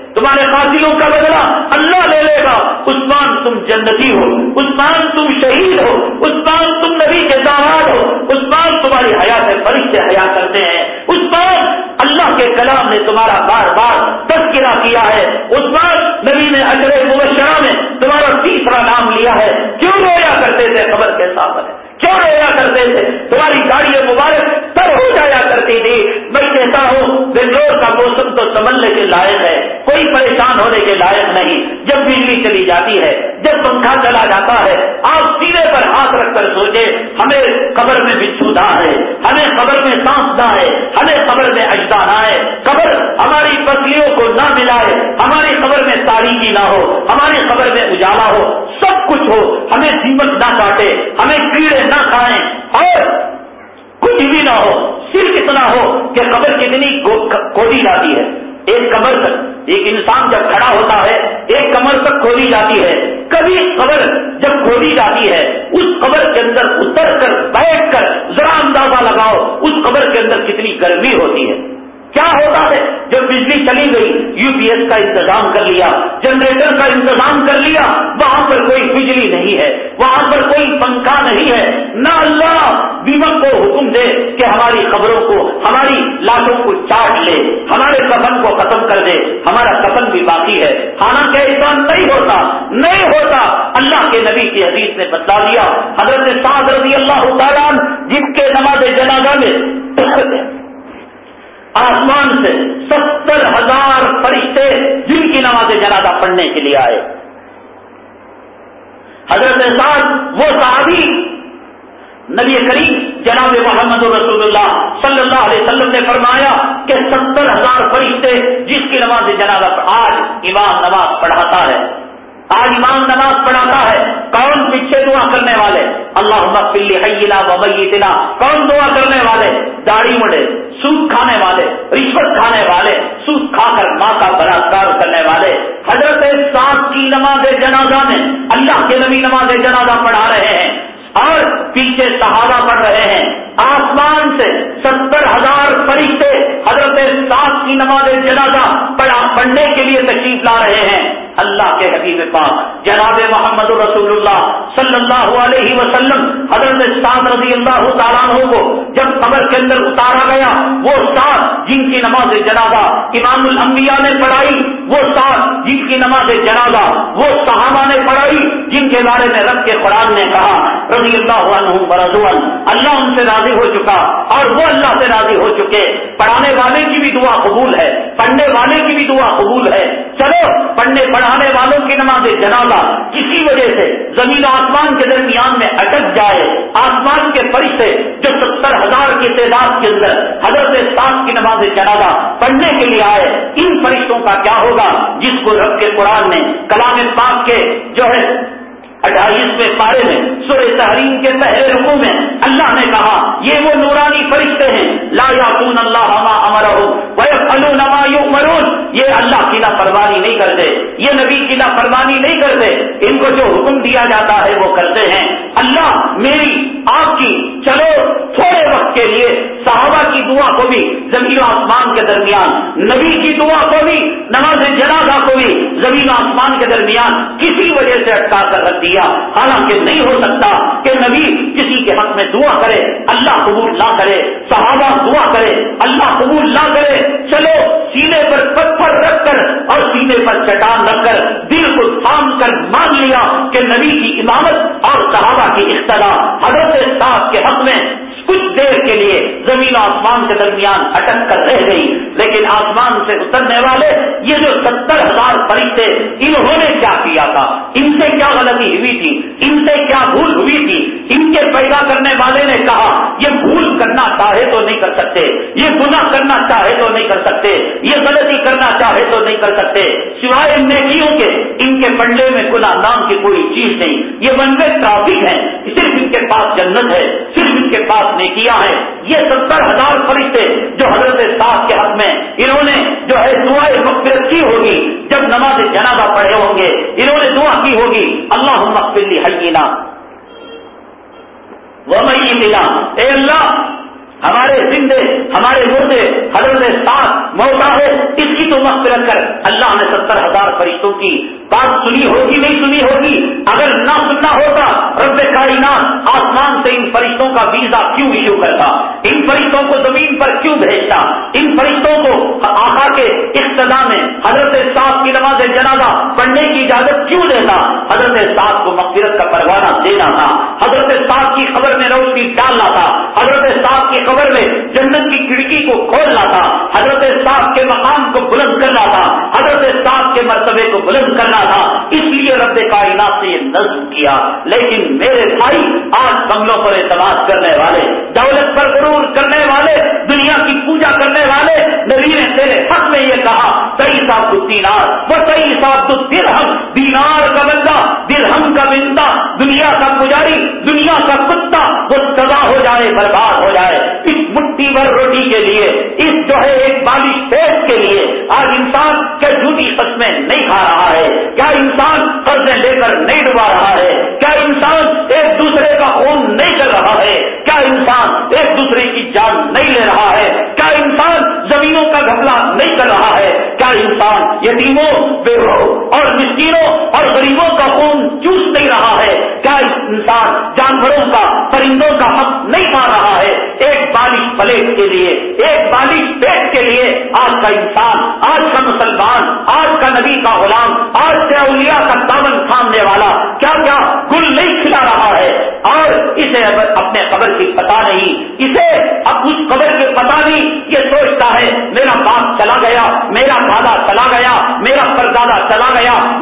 کیا ہے؟ اس عثمان نبی نے اجر مبشرہ میں تمہارا تیسرا نام لیا ہے۔ کیوں رویا کرتے تھے؟ خبر کے ساتھ کیوں رویا کرتے تھے؟ تمہاری گاڑی مبارک تر ہو جایا کرتی تھی۔ میں کہتا ہوں، بنگلور کا موسم تو سنبھلنے کے لائق ہے۔ کوئی پریشان ہونے کے لائق نہیں۔ جب بجلی چلی جاتی ہے، جب پنکھا چلا جاتا ہے، آپ سینے پر ہاتھ رکھ کر سوچے ہمیں قبر میں بچھو ہو، ہماری قبر میں اجالا ہو، سب کچھ ہو، ہمیں دیمک نہ کاٹے، ہمیں کیڑے نہ کھائیں، اور کچھ بھی نہ ہو، صرف اتنا ہو کہ قبر کتنی کھودی جاتی ہے۔ ایک کمر تک، ایک انسان جب کھڑا ہوتا ہے، ایک کمر تک کھودی جاتی ہے۔ کبھی قبر جب کھودی جاتی ہے، اس قبر کے اندر اتر کر، بیٹھ کر، ذرا اندازہ لگاؤ، اس قبر کے اندر کتنی گرمی ہوتی ہے۔ کیا ہوتا ہے؟ جب بجلی چلی گئی یو پی ایس کا انتظام کر لیا، جنریٹر کا انتظام کر لیا، وہاں پر کوئی بجلی نہیں ہے، وہاں پر کوئی پنکھا نہیں ہے۔ نہ اللہ بیمک کو حکم دے کہ ہماری خبروں کو، ہماری لاشوں کو چاٹ لے، ہمارے کفن کو ختم کر دے، ہمارا کفن بھی باقی ہے۔ حالانکہ ایسا نہیں ہوتا نہیں ہوتا، اللہ کے نبی کی حدیث نے بتا دیا۔ حضرت سعد رضی اللہ تعالیٰ جن کے نماز جنازہ میں آسمان سے ستر ہزار فرشتے جن کی نماز جنازہ پڑھنے کے لیے آئے۔ حضرت صاحب وہ صحابی، نبی کریم جناب محمد رسول اللہ صلی اللہ علیہ وسلم نے فرمایا کہ ستر ہزار فرشتے جس کی نماز جنازہ آج امام نماز پڑھاتا ہے۔ آج امام نماز پڑھاتا ہے، کون پیچھے دعا کرنے والے؟ اللہ مکلی حیلا وبیتنا کون دعا کرنے والے؟ داڑھی مڑے سود کھانے والے، رشوت کھانے والے سود کھا کر ماں کا بلاکار کرنے والے۔ حضرت سات کی نماز جنازہ میں اللہ کے نبی نماز جنازہ پڑھا رہے ہیں اور پیچھے صحابہ پڑھ رہے ہیں۔ آسمان سے ستر ہزار فرشتے حضرت سات کی نماز جنازہ پڑھنے کے لیے تشریف لا رہے ہیں۔ اللہ حبیب پاک، جناب محمد رسول اللہ صلی اللہ علیہ وسلم، حضرت سعد رضی اللہ تعالیٰ عنہ کو جب قبر کے اندر اتارا گیا، وہ سات جن کی نماز جنازہ امام الانبیاء نے پڑھائی، وہ سات جن کی نماز جنازہ وہ صحابہ نے پڑھائی، جن کے بارے میں رب کے قرآن نے کہا، رضی اللہ عنہ برضوان اللہ ان سے راضی ہو چکا اور وہ اللہ سے راضی ہو چکے۔ پڑھانے والے کی بھی دعا قبول ہے، پڑھنے والے کی بھی دعا قبول ہے۔ چلو، پڑھنے پڑھانے والوں کی کی نماز جنازہ کسی وجہ سے زمین و آسمان کے درمیان میں اٹک جائے، آسمان کے فرشتے جو ستر ہزار کی تعداد کے اندر حضرت سات کی نماز جنازہ پڑھنے کے لیے آئے، ان فرشتوں کا کیا ہوگا؟ جس کو رب کے قرآن نے کلام پاک کے جو ہے اٹھائیسویں پارے میں، سورہ تحریم کے پہلے رقو میں اللہ نے کہا، یہ وہ نورانی فرشتے ہیں، لا یاتون اللہ ہما امر مرون یہ کی لاپروانی نہیں کرتے، یہ نبی کی لاپروانی نہیں کرتے، ان کو جو حکم دیا جاتا ہے وہ کرتے ہیں۔ اللہ میری آپ کی، چلو تھوڑے وقت کے لیے صحابہ کی دعا کو بھی زمین و آسمان کے درمیان، نبی کی دعا کو بھی، نماز جنازہ کو بھی زمین و آسمان کے درمیان کسی وجہ سے اٹکا کر رکھ دیا۔ حالانکہ نہیں ہو سکتا کہ نبی کسی کے حق میں دعا کرے، اللہ قبول نہ کرے، صحابہ دعا کرے، اللہ قبول نہ کرے، چلو سینے پر پتھر رکھ کر اور سینے پر چٹان رکھ کر دل کو تھام کر مان لیا کہ نبی کی امامت اور صحابہ کی اقتدا حضرت صاحب کے حق میں کچھ دیر کے لیے زمین آسمان کے درمیان اٹک کر رہ گئی۔ لیکن آسمان سے اترنے والے یہ جو ستر ہزار فرشتے، انہوں نے کیا کیا تھا؟ ان سے کیا غلطی ہوئی تھی؟ ان سے کیا بھول ہوئی تھی؟ ان کے پیدا کرنے والے نے کہا، یہ بھول کرنا چاہے تو نہیں کر سکتے۔ یہ گناہ کرنا چاہے تو نہیں کر سکتے یہ غلطی کرنا چاہے تو نہیں کر سکتے سوائے ان نیکیوں کے، ان کے پنڈے میں گناہ نام کی کوئی چیز نہیں۔ یہ ون وے ٹرافک ہے۔ صرف ان کے پاس جنت ہے۔ صرف ان کے پاس نے کیا ہے یہ ستر ہزار فرشتے جو حضرت صاحب کے حق میں، انہوں نے جو ہے دعائیں مغفرت کی ہوگی۔ جب نماز جنازہ پڑھے ہوں گے، انہوں نے دعا کی ہوگی اللہ مقبلی حینا وہ میں ملا اے اللہ ہمارے زندے، ہمارے مردے، حضرت ساتھ موتا ہے اس کی تو مغفرت کر۔ اللہ نے ستر ہزار فرشتوں کی بات سنی ہوگی، نہیں سنی ہوگی؟ اگر نہ سننا ہوتا، رب کائنات آسمان سے ان فرشتوں کا ویزا کیوں ایشو کرتا؟ ان فرشتوں کو زمین پر کیوں بھیجتا؟ ان فرشتوں کو آخا کے اقتدا میں حضرت صاحب کی نماز جنازہ پڑھنے کی اجازت کیوں دیتا؟ حضرت صاحب کو مغفرت کا پروانہ دینا تھا۔ حضرت صاحب کی خبر میں روشنی ڈالنا تھا۔ حضرت کی خبر میں جنت کی کھڑکی کو کھولنا تھا، حضرت صاحب کے مقام کو بلند کرنا تھا، حضرت صاحب کے مرتبے کو بلند کرنا تھا۔ اس لیے رب کائنات سے یہ نظم کیا۔ لیکن میرے بھائی، آج بنگلوں پر اعتماد کرنے والے، دولت پر غرور کرنے والے، دنیا کی پوجا کرنے والے، نبی نے تیرے حق میں یہ کہا صحیح صاحب کو دینار وہ صحیح صاحب درہم دینار کا بندہ، درہم کا بندہ، دنیا کا پجاری، دنیا کا کتا، وہ سزا ہو جائے، برباد ہو جائے روٹی کے لیے، اس جو ہے ایک بالش پیس کے لیے، آج انسان کیا جھوٹی قسمیں نہیں کھا رہا ہے؟ کیا انسان قرضے لے کر نہیں ڈبا رہا ہے؟ کیا انسان ایک دوسرے کا خون نہیں کر رہا ہے؟ کیا انسان ایک دوسرے کی جان نہیں لے رہا ہے؟ کیا انسان زمینوں کا گھپلا نہیں کر رہا ہے؟ کیا انسان یتیموں، بے اور مسکینوں پلیٹ کے لیے، ایک بالش پیٹ کے لیے آج کا انسان، آج کا مسلمان، آج کا نبی کا غلام، آج سے اولیاء کا دامن تھامنے والا کیا کیا گل نہیں کھلا رہا ہے۔ اور اسے اپنے قبر کی پتا نہیں، اسے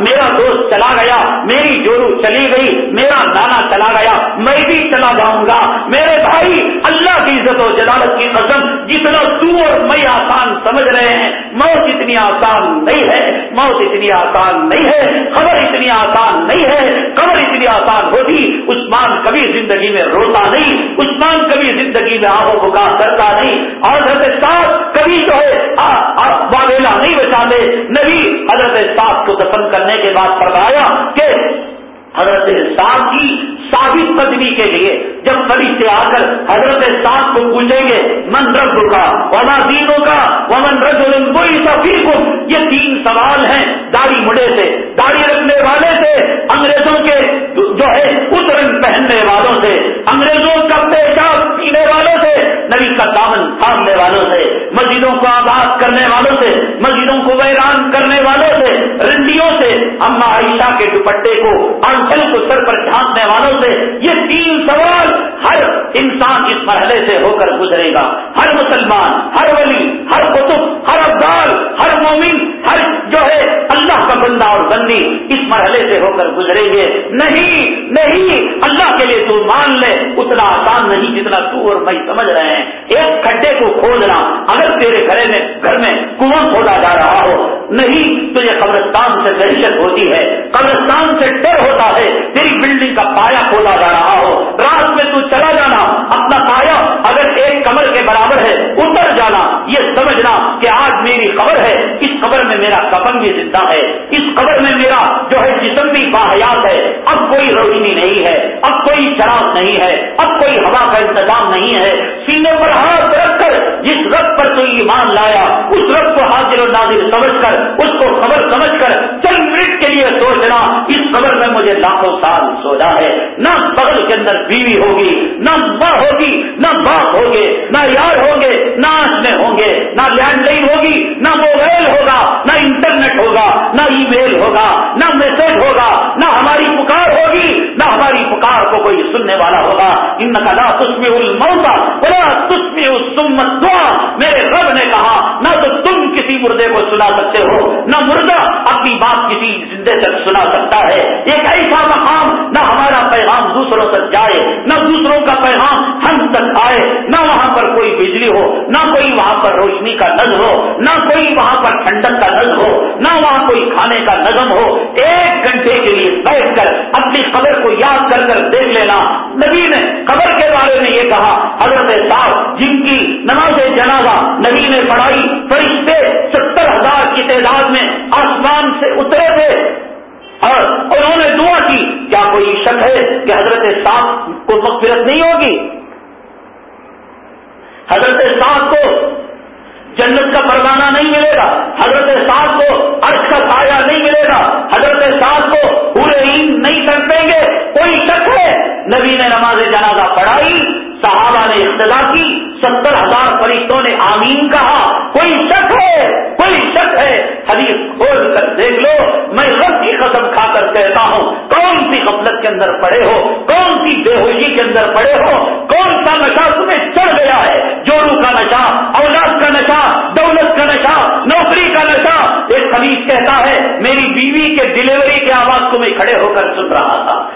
میرا دوست چلا گیا، میری جورو چلی گئی، میرا نانا چلا گیا، میں بھی چلا جاؤں گا۔ میرے بھائی، اللہ کی عزت و جلالت کی قسم، جتنا تو اور میں آسان سمجھ رہے ہیں، موت اتنی آسان نہیں ہے، موت اتنی آسان نہیں ہے خبر اتنی آسان نہیں ہے خبر اتنی آسان ہوتی عثمان کبھی زندگی میں روتا نہیں، عثمان کبھی زندگی میں آہو بکا کرتا نہیں اور حضرت صاحب کبھی جو ہے واویلا نہیں بچا دے نبی حضرت صاحب کو دفن کرنے کے بعد فرمایا کہ حضرت صاحب کی ثابت قدمی کے لیے جب کبھی سے آ کر حضرت صاحب کو پوچھیں گے، من رب کا وما دینوں کا ومن رج کوئی سفیر کو یہ تین سوال ہیں، داڑھی مڑے سے، داڑھی رکھنے والے سے، انگریزوں کے جو ہے پہننے والوں سے، انگریزوں کا پیشاب پینے والوں سے، نبی کا دامن تھامنے والوں سے، مسجدوں کو آباد کرنے والوں سے، مسجدوں کو ویران کرنے والوں سے، رنڈیوں سے، اما عائشہ کے دوپٹے کو انچل کو سر پر جھانکنے والوں سے، یہ تین سوال ہر انسان اس مرحلے سے ہو کر گزرے گا۔ ہر مسلمان، ہر ولی، ہر قطب، ہر ابدال ہر مومن، ہر جو ہے اللہ کا بندہ اور بندی اس مرحلے سے ہو کر گزریں گے۔ نہیں نہیں اللہ کے لیے تو مان لے اتنا آسان نہیں جتنا تو اور میں سمجھ رہے ہیں۔ ایک کھڈے کو کھودنا، اگر تیرے گھر میں گھر میں کنواں کھودا جا رہا ہو، نہیں تو یہ قبرستان سے دہشت ہوتی ہے۔ قبرستان سے ڈر ہوتا ہے۔ تیری بلڈنگ کا پایا کھودا جا رہا ہو۔ رات میں تو چلا جانا، اپنا پایا اگر ایک کمر کے برابر ہے، اتر جانا۔ یہ سمجھنا کہ آج میری خبر ہے۔ اس خبر میں میرا کپن بھی زندہ ہے۔ اس خبر میں میرا جو ہے جسم بھی باحیات ہے۔ اب کوئی روشنی نہیں ہے۔ اب شراب نہیں ہے، اب کوئی ہوا کا انتظام نہیں ہے۔ سینے پر ہاتھ رکھ کر جس رقط پر تو ایمان لایا، اس رقط کو حاضر و نازر سمجھ کر، اس کو خبر سمجھ کر چند منٹ کے لیے سوچنا اس خبر میں مجھے لاکھوں سال سوچا ہے۔ نہ بغل کے اندر بیوی ہوگی، نہ ماں ہوگی، نہ باپ ہوگے، نہ یار ہوں گے، نہ میں ہوں گے، نہ لینڈ لائن ہوگی، نہ موبائل ہوگا، نہ انٹرنیٹ ہوگا، نہ ای میل ہوگا، نہ میسج ہوگا، نہ ہماری پکار ہوگی سننے والا ہوگا ان لا تسمی الموتا بلا تسمی سمت دعا میرے رب نے کہا، نہ تو تم کسی مردے کو سنا سکتے ہو، نہ مردہ اپنی بات کسی زندے تک سنا سکتا ہے۔ ایک ایسا مقام، نہ ہمارا پیغام دوسروں تک جا نہ کوئی وہاں پر روشنی کا نظر ہو، نہ کوئی وہاں پر ٹھنڈک کا نظر ہو، نہ وہاں کوئی کھانے کا نظم ہو۔ ایک گھنٹے کے لیے بیٹھ کر اپنی خبر کو یاد کر کر دیکھ لینا۔ نبی نے خبر کے بارے میں یہ کہا، حضرت صاحب، جن کی نماز جنازہ نبی نے پڑھائی، فرشتے ستر ہزار کی تعداد میں آسمان سے اترے تھے۔ اور انہوں نے دعا کی، کیا کوئی شک ہے کہ حضرت صاحب کو مغفرت نہیں ہوگی؟ حضرت صاحب کو جنت کا پروانہ نہیں ملے گا، حضرت صاحب کو عرش کا سایہ نہیں ملے گا، حضرت صاحب کو پورے عید نہیں کر دیں گے۔ کوئی شک ہے؟ نبی نے نماز جنازہ پڑھائی، صحابہ نے اقتدا کی، ستر ہزار فرشتوں نے آمین کہا۔ کوئی شک ہے؟ کوئی شک ہے؟ حدیث کھول کر دیکھ لو، میں رب کی قسم کھا کر کہتا ہوں، کون سی غفلت کے اندر پڑے ہو؟ کون سی بے ہوشی کے اندر پڑے ہو؟ کون سا نشہ بیوی کے ڈلیوری کی آواز کو میں کھڑے ہو کر سن رہا تھا۔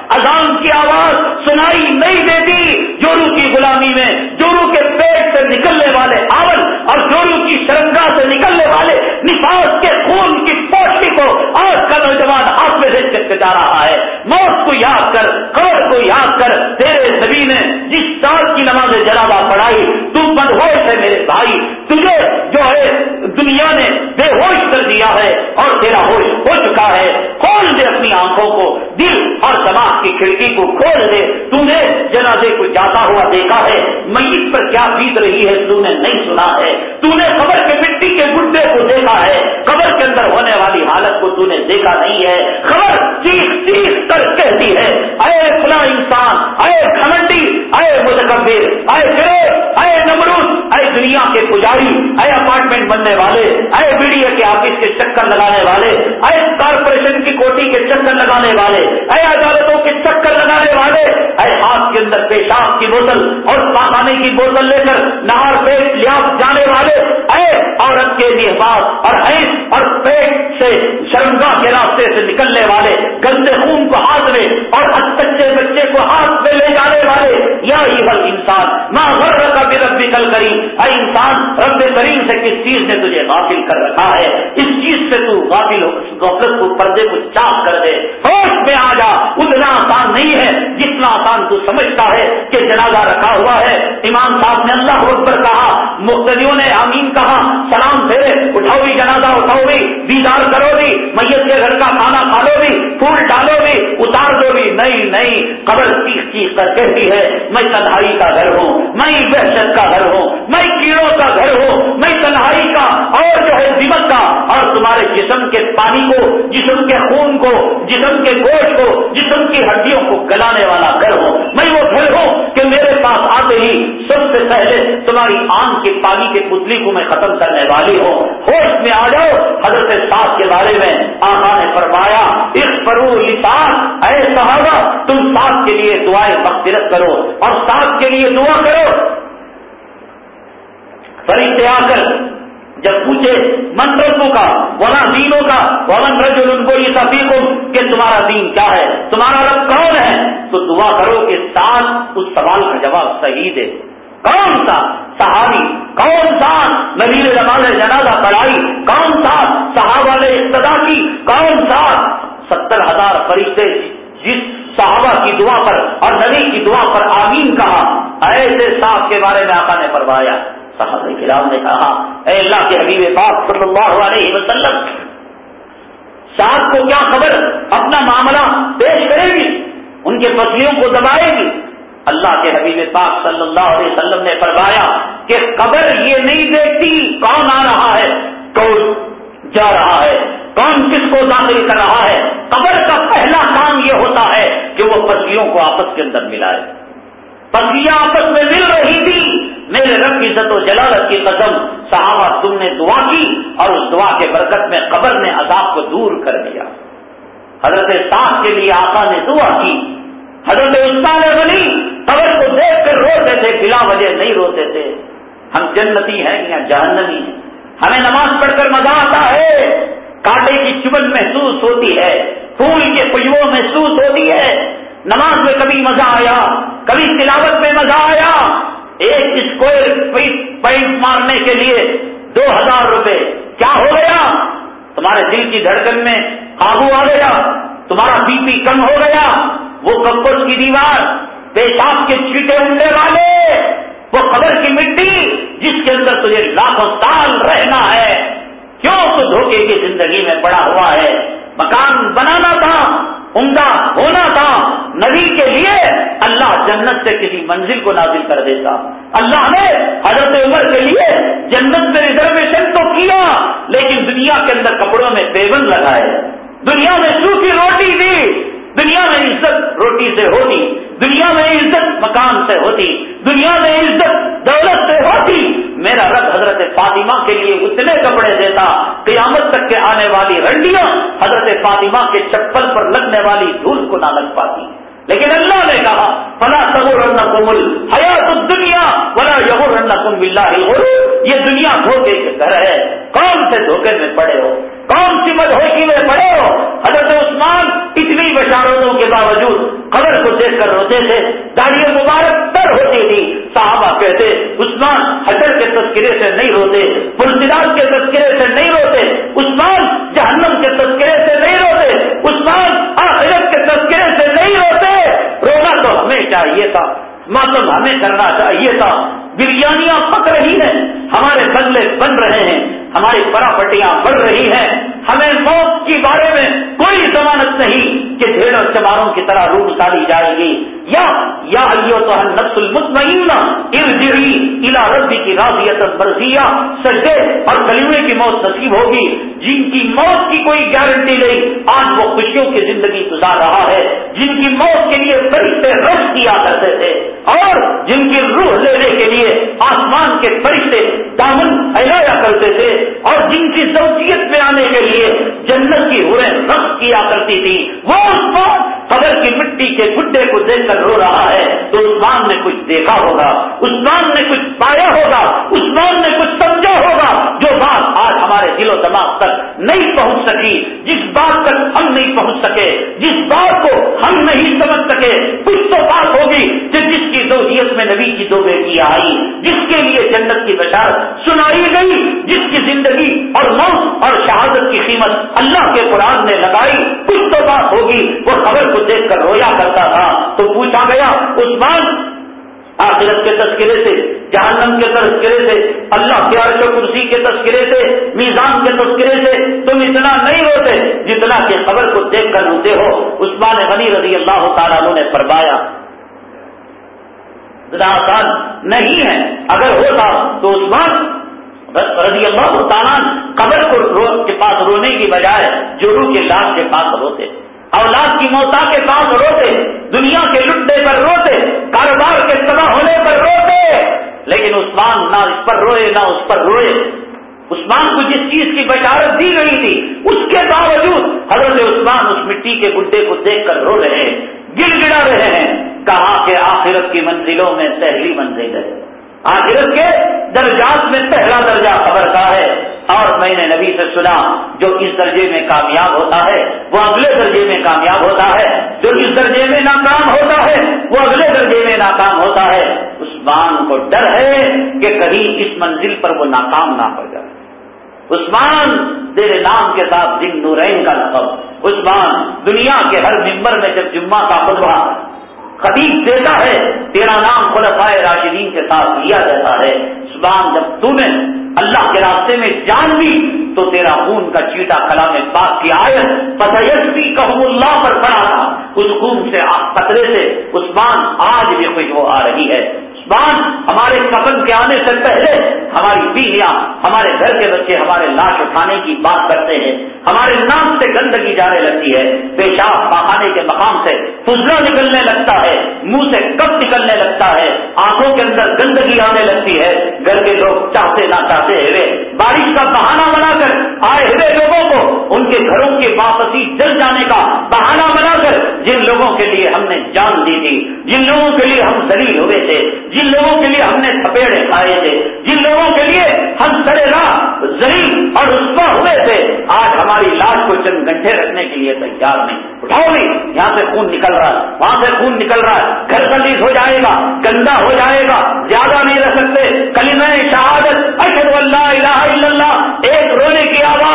بیت رہی ہے، تم نے نہیں سنا ہے۔ تو نے قبر کے مٹی کے گڈے کو دیکھا ہے۔ قبر کے اندر ہونے والی حالت کو تو نے دیکھا نہیں ہے۔ خبر چیخ چیخ کر کہتی ہے، اے فلاں انسان، اے گھمنڈی اے متکبر، اے گرے اے نمرود، اے دنیا کے پجاری، اے اپارٹمنٹ بننے والے، اے میڈیا کے آفس کے چکر لگانے والے، اے کارپوریشن کی کوٹی کے چکر لگانے والے، اے ہاتھ پیشاب کی بوتل اور پاخانے کی بوتل لے کر نہار پیٹ لیا جانے والے اے عورت کے لحاظ اور حیث اور پیٹ سے شرمگاہ کے راستے سے نکلنے والے، گندے خون کو ہاتھ میں اور بچے بچے کو ہاتھ میں لے جانے والے۔ یا ہی بل انسان ماں غرب کا بھی رب نکل کری اے انسان، رب کریم سے کس چیز نے تجھے غافل کر رکھا ہے؟ اس چیز سے تو غافل ہو، غفلت کو پردے کو چاک کر تو سمجھتا ہے کہ جنازہ رکھا ہوا ہے۔ امام صاحب نے اللہ اکبر کہا مختلف نے امین کہا، سلام پھیرے اٹھاؤ بھی جنازہ اٹھاؤ بھی دیدار کرو بھی میت کے گھر کا کھانا کھا لو بھی پھول ڈالو بھی اتار دو بھی نہیں، قبر چیخ چیخ کر کہتی ہے، میں تنہائی کا گھر ہوں، میں وحشت کا گھر ہوں، میں کیڑوں کا گھر ہوں، میں تنہائی کا اور جو ہے دیمک کا اور تمہارے جسم کے پانی کو، جسم کے خون کو، جسم کے گوشت کو، جسم کی ہڈیوں کو گلانے والا گھر ہوں۔ میں وہ گھر ہوں کہ میرے پاس آتے ہی سب سے پہلے تمہاری آم کے پانی کے پتلی کو میں ختم کرنے والی ہوں ہوش میں آ جاؤ۔ حضرت ساتھ کے بارے میں آقا نے فرمایا اس پرو لسان اے صحابہ، تم ساتھ کے لیے دعائیں مغفرت کرو اور ساتھ کے لیے دعا کرو۔ فرشتے آ کر جب پوچھے، من رسو کا وہاں دینوں کا ومن رجل ان کو یہ تفیق کہ تمہارا دین کیا ہے؟ تمہارا رب کون ہے؟ تو دعا کرو کہ ساتھ اس سوال کا جواب صحیح دے۔ کون سا صحابی، کون سا نبی نے جنازہ پڑھائی، کون سا صحابہ نے ابتدا کی، کون سا ستر ہزار فرشتے جس صحابہ کی دعا پر اور نبی کی دعا پر آمین کہا، ایسے صاحب کے بارے میں آقا نے فرمایا۔ صحابہ کرام نے کہا، اے اللہ کے حبیب پاک صلی اللہ علیہ وسلم، صاحب کو کیا خبر؟ اپنا معاملہ پیش کرے گی، ان کے پسلیوں کو دبائے گی اللہ کے حبیب پاک صلی اللہ علیہ وسلم نے فرمایا کہ قبر یہ نہیں دیکھتی کون آ رہا ہے، کون جا رہا ہے، کون کس کو داخل کر رہا ہے۔ قبر کا پہلا کام یہ ہوتا ہے کہ وہ پسلیوں کو آپس کے اندر ملائے۔ پسلیاں آپس میں مل رہی تھی۔ میرے رب کی عزت و جلالت کی قدم صحابہ تم نے دعا کی اور اس دعا کے برکت میں قبر نے عذاب کو دور کر دیا۔ حضرت صاحب کے لیے آقا نے دعا کی حضرت عثمان غنی قبر کو دیکھ کر روتے تھے، بلا وجہ نہیں روتے تھے۔ ہم جنتی ہیں یا جہنمی ہیں۔ ہمیں نماز پڑھ کر مزہ آتا ہے۔ کانٹے کی چبن محسوس ہوتی ہے، پھول کے خوشبو محسوس ہوتی ہے۔ نماز میں کبھی مزہ آیا، کبھی تلاوت میں مزہ آیا۔ ایک اسکوائر پائپ مارنے کے لیے دو ہزار روپے۔ کیا ہو گیا؟ تمہارے دل کی دھڑکن میں قابو آ گیا۔ تمہارا بی پی کم ہو گیا۔ وہ کپڑ کی دیوار، پیشاب کے چیٹے اڑنے والے، وہ قبر کی مٹی جس کے اندر تجھے لاکھوں سال رہنا ہے۔ کیوں تو دھوکے کی زندگی میں پڑا ہوا ہے؟ مکان بنانا تھا، عمدہ ہونا تھا۔ نبی کے لیے اللہ جنت سے کسی منزل کو نازل کر دیتا۔ اللہ نے حضرت عمر کے لیے جنت میں ریزرویشن تو کیا، لیکن دنیا کے اندر کپڑوں میں پیون لگائے۔ دنیا میں سوکھی روٹی دی۔ دنیا میں عزت روٹی سے ہوتی، دنیا میں عزت مکان سے ہوتی، دنیا میں عزت دولت سے ہوتی۔ میرا رب حضرت فاطمہ کے لیے اتنے کپڑے دیتا، قیامت تک کے آنے والی رنڈیاں حضرت فاطمہ کے چپل پر لگنے والی دھول کو نہ لگ پاتی۔ لیکن اللہ نے کہا، فلا سبور کمل حیات دنیا بلا یہ کم بلّہ یہ دنیا دھوکے کے گھر ہے، کون سے دھوکے میں پڑے ہو؟ کون کو تھے داڑھی مبارک تر ہوتی تھی صحابہ کہتے، عثمان حضر کے تذکرے سے نہیں روتے پلسدار کے تذکرے سے نہیں روتے، عثمان جہنم کے تذکرے سے نہیں روتے، عثمان آخرت کے تذکرے سے نہیں روتے۔ رونا تو ہمیں چاہیے تھا ماتم ہمیں کرنا چاہیے تھا۔ بریانیاں پک رہی ہیں، ہمارے بنگلے بن رہے ہیں، ہماری پراپرٹیاں بڑھ رہی ہیں، ہمیں موت کے بارے میں کوئی ضمانت نہیں کہ بھیڑ اور چماروں کی جائے گی۔ یا یا تو نفس المطمئنہ، ارجعی الى ربی کی راضیت مرضیہ، سجدے اور کلیمے کی موت نصیب ہوگی۔ جن کی موت کی کوئی گارنٹی نہیں، آج وہ خوشیوں کی زندگی گزار رہا ہے۔ جن کی موت کے لیے فرشتے رش کیا کرتے تھے۔ اور جن کی روح لینے کے لیے آسمان کے فرشتے دامن پھیلایا کرتے تھے۔ اور جن کی زوجیت میں آنے کے لیے جنت کی ہوئے رقص کیا کرتی تھی۔ وہ اس قبر کی مٹی کے گڈے کو دیکھ کر رو رہا ہے۔ تو عثمان نے کچھ دیکھا ہوگا، عثمان نے کچھ پایا ہوگا، عثمان نے کچھ دل و دماغ تک نہیں پہنچ سکی، جس بات تک ہم نہیں پہنچ سکے، جس بات کو ہم نہیں سمجھ سکے، کچھ تو بات ہوگی کہ جس کی زوجیت میں نبی کی دو بیٹیاں آئی جس کے لیے جنت کی بشارت سنائی گئی، جس کی زندگی اور موت اور شہادت کی قیمت اللہ کے قرآن نے لگائی، کچھ تو بات ہوگی، وہ خبر کو دیکھ کر رویا کرتا تھا۔ تو پوچھا گیا، عثمان آخرت کے تذکرے سے، جہنم کے تذکرے سے، اللہ کے عرش و کرسی کے تذکرے سے، میزان کے تذکرے سے تم اتنا نہیں روتے جتنا کہ خبر کو دیکھ کر روتے ہو۔ عثمان غنی رضی اللہ تعالیٰ نے فرمایا آسان نہیں ہے۔ اگر ہوتا تو عثمان رضی اللہ تعالیٰ قبر کو کے پاس رونے کی بجائے جورو کے لاش کے پاس روتے۔ اولاد کی موتا کے پاس روتے، دنیا کے لٹنے پر روتے، کاروبار ہونے پر روتے، لیکن عثمان نہ اس پر روئے، نہ اس پر روئے۔ عثمان کو جس چیز کی بشارت دی گئی تھی، اس کے باوجود حضرت عثمان اس مٹی کے گڈے کو دیکھ کر رو رہے ہیں، گڑ گڑا رہے ہیں، کہا کہ آخرت کی منزلوں میں پہلی منزل ہے۔ آخرت کے درجات میں پہلا درجہ خبر کا ہے۔ اور میں نے نبی سے سنا جو اس درجے میں کامیاب ہوتا ہے، وہ اگلے درجے میں کامیاب ہوتا ہے۔ جو اس درجے میں ناکام ہوتا ہے، وہ اگلے درجے میں ناکام ہوتا ہے۔ عثمان کو ڈر ہے کہ کہیں اس منزل پر وہ ناکام نہ ہو جائے۔ عثمان تیرے نام کے ساتھ دن نورین کا لقب۔ عثمان دنیا کے ہر ممبر میں جب جمعہ کا خطبہ خطیب دیتا ہے، تیرا نام خلفائے راشدین کے ساتھ لیا جاتا ہے۔ سبحان جب تو نے اللہ کے راستے میں جان بھی تو تیرا خون کا چیٹا کلام پاک کی آیت بھی کہوں اللہ پر پڑا تھا۔ اس خون سے قطرے سے، عثمان آج بھی خوش ہو آ رہی ہے۔ ہمارے کفن کے آنے سے پہلے ہماری بیویاں، ہمارے گھر کے بچے ہمارے لاش اٹھانے کی بات کرتے ہیں، ہمارے نام سے گندگی جانے لگتی ہے پیشاب پہانے کے مقام سے فضلہ نکلنے لگتا ہے، منہ سے کب نکلنے لگتا ہے، آنکھوں کے اندر گندگی آنے لگتی ہے، گھر کے لوگ چاہتے نہ چاہتے ہوئے بارش کا بہانہ بنا کر آئے ہوئے لوگوں کو، ان کے گھروں کی واپسی جل جانے کا بہانہ بنا کر جن لوگوں کے لیے ہم نے جان دی تھی، جن لوگوں کے لیے ہم دلیل ہوئے تھے، جن لوگوں کے لیے ہم نے تھپیڑے کھائے تھے، جن لوگوں کے لیے ہم سڑے راہ زلیل اور رسوا ہوئے تھے۔ آج ہماری لاش کو چند گھنٹے رکھنے کے لیے تیار نہیں۔ اٹھاؤ نہیں یہاں سے خون نکل رہا ہے، وہاں سے خون نکل رہا ہے۔ گھر گلیز ہو جائے گا، گندا ہو جائے گا، زیادہ نہیں رہ سکتے۔ کلی شہادت اشد اللہ الہ الا اللہ، ایک رونے کی آواز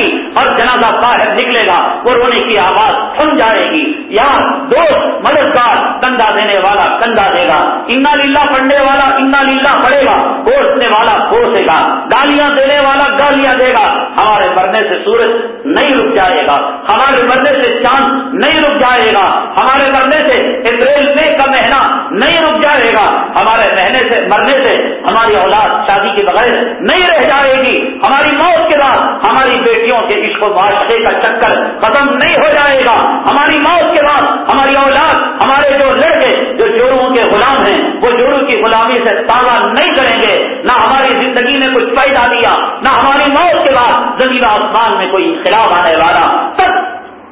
گی اور جنازہ باہر نکلے گا، وہ رونے کی آواز تھم جائے گی۔ یہاں دوست، مددگار کندھا دینے والا کندھا دے گا۔ انا لیلا پڑھنے والا، انا لیلا پڑے گا۔ کوسنے والا کوسے گا۔ گالیاں دینے والا گالیاں دے گا۔ ہمارے مرنے سے سورج نہیں رک جائے گا۔ ہمارے مرنے سے چاند نہیں رک جائے گا۔ ہمارے مرنے سے اپریل مے کا مہینہ نہیں رک جائے گا۔ ہمارے رہنے سے، مرنے سے ہماری اولاد شادی کے بغیر نہیں رہ جائے گی۔ ہماری موت کے بعد ہماری بیٹی بیٹیوں کے عشق و معاشرے کا چکر ختم نہیں ہو جائے گا۔ ہماری موت کے بعد ہماری اولاد، ہمارے جو لڑکے، جو جوڑوں کے غلام ہیں، وہ جوڑوں کی غلامی سے تازہ نہیں کریں گے۔ نہ ہماری زندگی میں کچھ پیدا دیا، نہ ہماری موت کے بعد زمین آسمان میں کوئی انقلاب آنے والا۔ تب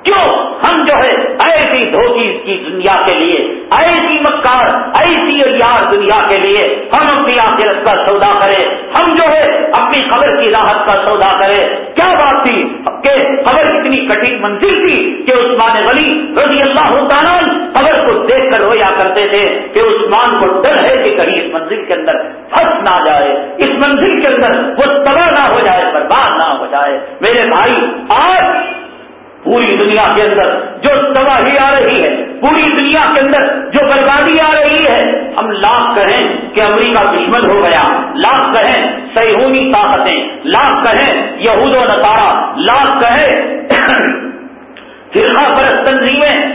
کیوں ہم جو ہے ایسی دھوکی کی دنیا کے لیے ایسی مکار، ایسی یار دنیا کے لیے ہم اپنی آخرت کا سودا کرے ہم جو ہے اپنی خبر کی راحت کا سودا کرے کیا بات تھی؟ کہ خبر اتنی کٹھن منزل تھی کہ عثمان غلی رضی اللہ تعالیٰ خبر کو دیکھ کر رویا کرتے تھے کہ عثمان کو ڈر ہے کہ کہیں اس منزل کے اندر پھنس نہ جائے۔ اس منزل کے اندر وہ تباہ نہ ہو جائے، برباد نہ ہو جائے۔ میرے بھائی، آج پوری دنیا کے اندر جو تباہی آ رہی ہے، پوری دنیا کے اندر جو بربادی آ رہی ہے، ہم لاکھ کہیں کہ امریکہ دشمن ہو گیا، لاکھ کہیں سیہونی طاقتیں، لاکھ کہیں یہود و نصارہ، لاکھ کہیں فرقہ پرست تنظیمیں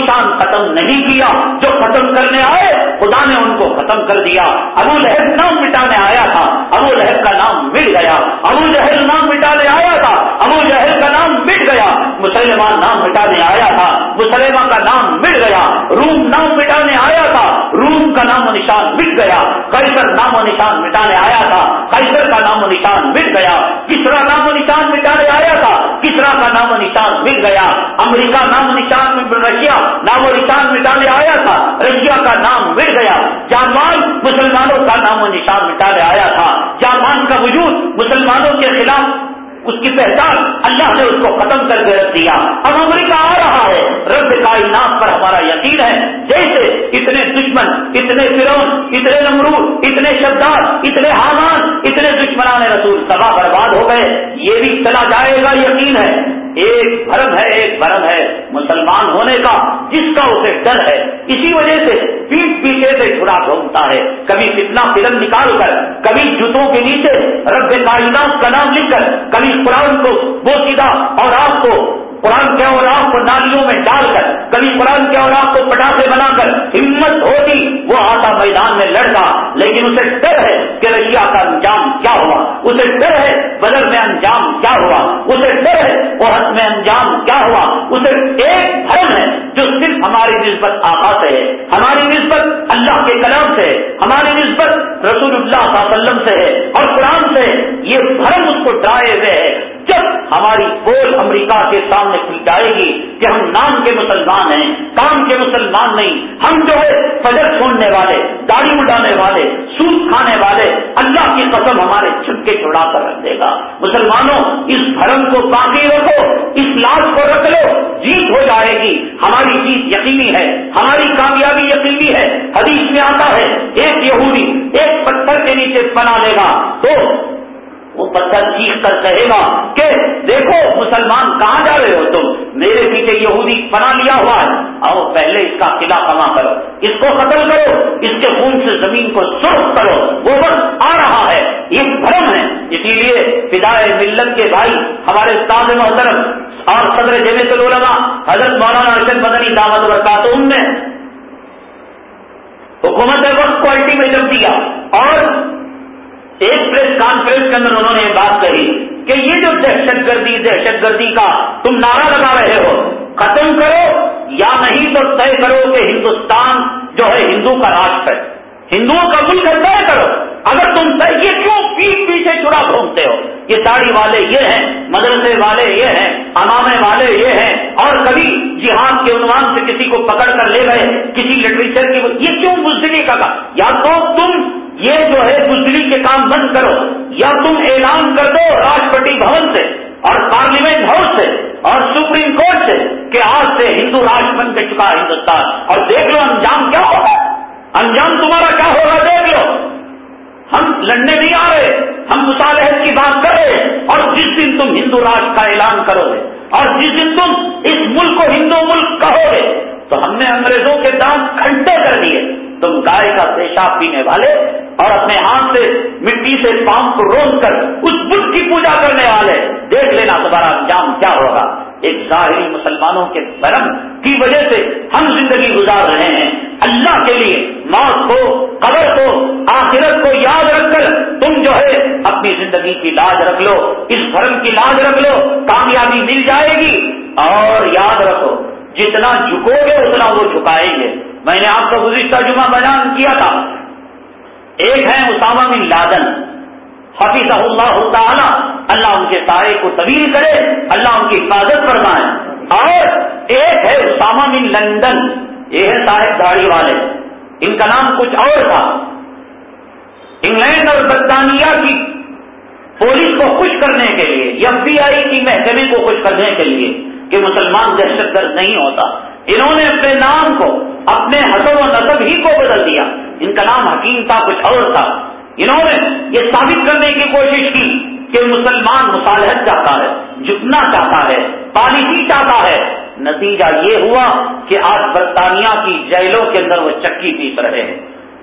نشان ختم نہیں کیا، جو ختم کرنے آئے، خدا نے ان کو ختم کر دیا۔ ابو لہب نام مٹانے آیا تھا، ابو لہب کا نام مٹ گیا۔ ابو جہل نام مٹانے آیا تھا، ابو جہل کا نام مٹ گیا۔ مسلمان نام مٹانے آیا تھا مسلمان کا نام مٹ گیا۔ روم نام مٹانے آیا تھا، روم کا نام و نشان مٹ گیا۔ قیصر نام و نشان مٹانے آیا تھا، قیصر کا نام و نشان مٹ گیا۔ کسرا نام و نشان مٹانے آیا تھا، کسرا کا نام و نشان مٹ گیا۔ امریکہ نام نام و نشان مٹانے آیا تھا رشیا کا نام مٹ گیا۔ جاپان مسلمانوں کا نام و نشان مٹانے آیا تھا۔ جاپان کا وجود مسلمانوں کے خلاف اس کی پہچان اللہ نے اس کو ختم کر کے رکھ دیا۔ اب امریکہ آ رہا ہے۔ رب کائنات پر ہمارا یقین ہے۔ جیسے اتنے دشمن، اتنے فرون اتنے نمرود، اتنے شدار اتنے حامان، اتنے دشمنان رسول سبا برباد ہو گئے۔ یہ بھی چلا جائے گا، یقین ہے۔ ایک بھرم ہے، ایک بھرم ہے۔ مسلمان ہونے کا جس کا اسے ڈر ہے، اسی وجہ سے پیٹ پیچھے سے چھڑا گھومتا ہے۔ کبھی کتنا فلم نکال کر، کبھی جوتوں کے نیچے رب کائنات کا نام لکھ کر، کبھی قرآن کو وہ سیدھا اور آپ کو قرآن کے اور کو نالیوں میں ڈال کر، کبھی قرآن کے اور آپ کو پٹاخے بنا کر ہمت ہوتی، وہ آتا میدان میں لڑتا لیکن اسے ڈر ہے کہ رشیا کا انجام کیا ہوا، اسے ڈر ہے بدر میں انجام کیا ہوا، اسے ڈر ہے وہ میں انجام کیا ہوا، اسے ایک دھرم ہے جو صرف ہماری نسبت آقا سے ہے، ہماری نسبت اللہ کے کلام سے ہے، ہماری نسبت رسول اللہ صلی اللہ علیہ وسلم سے ہے اور قرآن سے یہ دھرم اس کو ڈرائے ہوئے ہے جب ہماری بول امریکہ کے سامنے کھل جائے گی کہ ہم نام کے مسلمان ہیں، کام کے مسلمان نہیں، ہم جو ہے فجر چھوڑنے والے، داڑھی اڑانے والے، سود کھانے والے، اللہ کی قسم ہمارے چھپکے چھڑا کر رکھ دے گا۔ مسلمانوں، اس دھرم کو باقی رکھو، اس لاش کو رکھ لو، جیت ہو جائے گی۔ ہماری جیت یقینی ہے، ہماری کامیابی یقینی ہے۔ حدیث میں آتا ہے، ایک یہودی ایک پتھر کے نیچے بنا لے گا، تو وہ پتھر چیخ کر کہے گا کہ دیکھو مسلمان کہاں جا رہے ہو تم؟ میرے پیچھے یہودی بنا لیا ہوا ہے۔ آؤ پہلے اس کا قلعہ کما کرو۔ اس کو قتل کرو۔ اس کے خون سے زمین کو سرخ کرو۔ وہ وقت آ رہا ہے۔ یہ بھرم ہے۔ اسی لیے فدائے ملت کے بھائی، ہمارے استاد محترم اور صدر جمیت العلماء، حضرت مولانا ارشد مدنی دعوت برکاتہم نے حکومت وقت کو الٹیمیٹم دیا اور ایک پریس کانفرنس کے اندر انہوں نے یہ بات کہی کہ یہ جو دہشت گردی دہشت گردی کا تم نعرہ لگا رہے ہو، ختم کرو یا نہیں تو طے کرو کہ ہندوستان جو ہے ہندو کا راشٹر ہے۔ ہندوؤں کا ملک طے کرو۔ اگر تم یہ کیوں پیٹ پیچھے چڑا گھومتے ہو؟ یہ داڑھی والے یہ ہیں، مدرسے والے یہ ہیں، امامے والے یہ ہیں، اور کبھی جہاد کے عنوان سے کسی کو پکڑ کر لے گئے، کسی لٹریچر کی یہ کیوں بزدلی کا یا تو تم یہ جو ہے بزدلی کے کام بند کرو، یا تم اعلان کر دو راشٹرپتی بھون سے اور پارلیمنٹ ہاؤس سے اور سپریم کورٹ سے کہ آج سے ہندو راشٹر بن کے چکا ہندوستان۔ اور دیکھ لو انجام کیا ہوگا۔ انجام تمہارا کیا ہوگا دیکھ لو۔ ہم لڑنے نہیں آ رہے، ہم مصالحت کی بات کر رہے اور جس دن تم ہندو راج کا اعلان کرو گے، اور جس دن تم اس ملک کو ہندو ملک کہو گے، تو ہم نے انگریزوں کے دانت کھنٹے کر دیے۔ تم گائے کا پیشاب پینے والے اور اپنے ہاتھ سے مٹی سے پاؤں کو روک کر اس بدھ کی پوجا کرنے والے دیکھ لینا تمہارا انجام کیا ہوگا۔ ایک ظاہری مسلمانوں کے برم کی وجہ سے ہم زندگی گزار رہے ہیں۔ اللہ کے لیے موت کو، قبر کو، آخرت کو یاد رکھ کر تم جو ہے اپنی زندگی کی لاج رکھ لو، اس بھرم کی لاج رکھ لو، کامیابی مل جائے گی۔ اور یاد رکھو، جتنا جھکو گے، اتنا وہ جھکائیں گے۔ میں نے آپ کو گزشتہ جمعہ بیان کیا تھا۔ ایک ہے اسامہ بن لادن. حفیظ اللہ تعالی. اللہ ان کے سائے کو طویل کرے، اللہ ان کی حفاظت فرمائے. اور ایک ہے اسامہ بن لندن. یہ ہے صاحب داڑھی والے. ان کا نام کچھ اور تھا. انگلینڈ اور برطانیہ کی پولیس کو خوش کرنے کے لیے ایف بی آئی کی محکمے کو خوش کرنے کے لیے کہ مسلمان دہشت گرد نہیں ہوتا. انہوں نے اپنے نام کو، اپنے حسب و نصب ہی کو بدل دیا۔ ان کا نام حکیم تھا، کچھ اور تھا۔ انہوں نے یہ ثابت کرنے کی کوشش کی کہ مسلمان مصالحت چاہتا ہے، جھکنا چاہتا ہے پالیسی چاہتا ہے۔ نتیجہ یہ ہوا کہ آج برطانیہ کی جیلوں کے اندر وہ چکی پیس رہے ہیں۔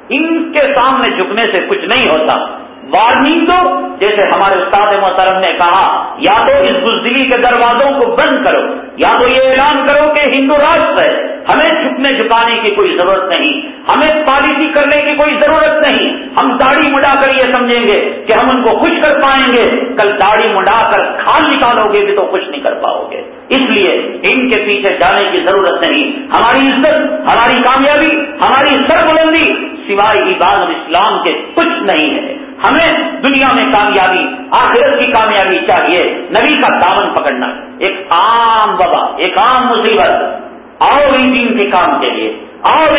ان کے سامنے جھکنے سے کچھ نہیں ہوتا۔ وارننگ دو، جیسے ہمارے استاد محترم نے کہا، یا تو اس بزدلی کے دروازوں کو بند کرو، یا تو یہ اعلان کرو کہ ہندو راشٹر ہے۔ ہمیں جھکنے جھکانے کی کوئی ضرورت نہیں، ہمیں پالیسی کرنے کی کوئی ضرورت نہیں۔ ہم داڑھی مڈا کر یہ سمجھیں گے کہ ہم ان کو خوش کر پائیں گے۔ کل داڑھی مڈا کر کھال نکالو گے بھی تو خوش نہیں کر پاؤ گے۔ اس لیے ان کے پیچھے جانے کی ضرورت نہیں۔ ہماری عزت، ہماری کامیابی، ہماری سر بلندی سوائے عباد اسلام کے کچھ نہیں ہے۔ ہمیں دنیا میں کامیابی، آخرت کی کامیابی چاہیے۔ نبی کا دامن پکڑنا، ایک عام وبا، ایک عام مصیبت۔ اور دین کے کام کے لیے۔ اور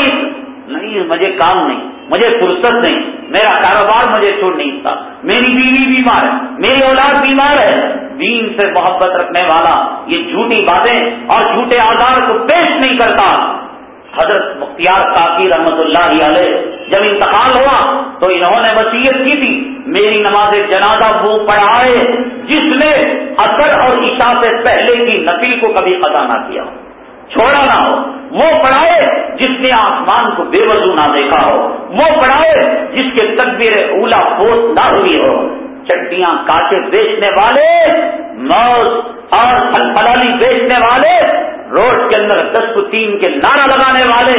نہیں، مجھے کام نہیں، مجھے فرصت نہیں۔ میرا کاروبار مجھے چھوڑ نہیں سکتا۔ میری بیوی بیمار ہے، میری اولاد بیمار ہے۔ دین سے محبت رکھنے والا یہ جھوٹی باتیں اور جھوٹے آزار کو پیش نہیں کرتا۔ حضرت مختار کافی رحمت اللہ علیہ جب انتقال ہوا تو انہوں نے وسیعت کی تھی، میری نماز جنازہ وہ پڑھائے جس نے اثر اور عشاء سے پہلے کی نفل کو کبھی قطع نہ کیا۔ چھوڑا نہ ہو، وہ پڑھائے جس نے آسمان کو بے وضو نہ دیکھا ہو۔ وہ پڑھائے جس کے تقبیر اولا پوس نہ ہوئی ہو۔ چٹیاں کاچے بیچنے والے موت اور پھل بیچنے والے روڈ کے اندر دس کو تین کے نعرہ لگانے والے،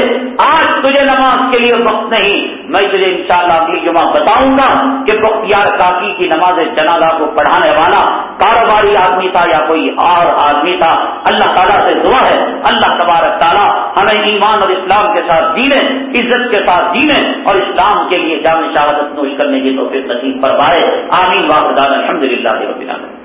آج تجھے نماز کے لیے وقت نہیں، میں تجھے انشاءاللہ اگلی جمعہ بتاؤں گا کہ بختیار کافی کی نماز جنازہ کو پڑھانے والا کاروباری آدمی تھا یا کوئی اور آدمی تھا، اللہ تعالیٰ سے دعا ہے، اللہ تبارک تعالیٰ ہمیں ایمان اور اسلام کے ساتھ جینے، عزت کے ساتھ جینے اور اسلام کے لیے جامع شہادت نوش کرنے کی توفیق نصیب فرمائے۔ آمین واقع الحمد للہ رب العالمین۔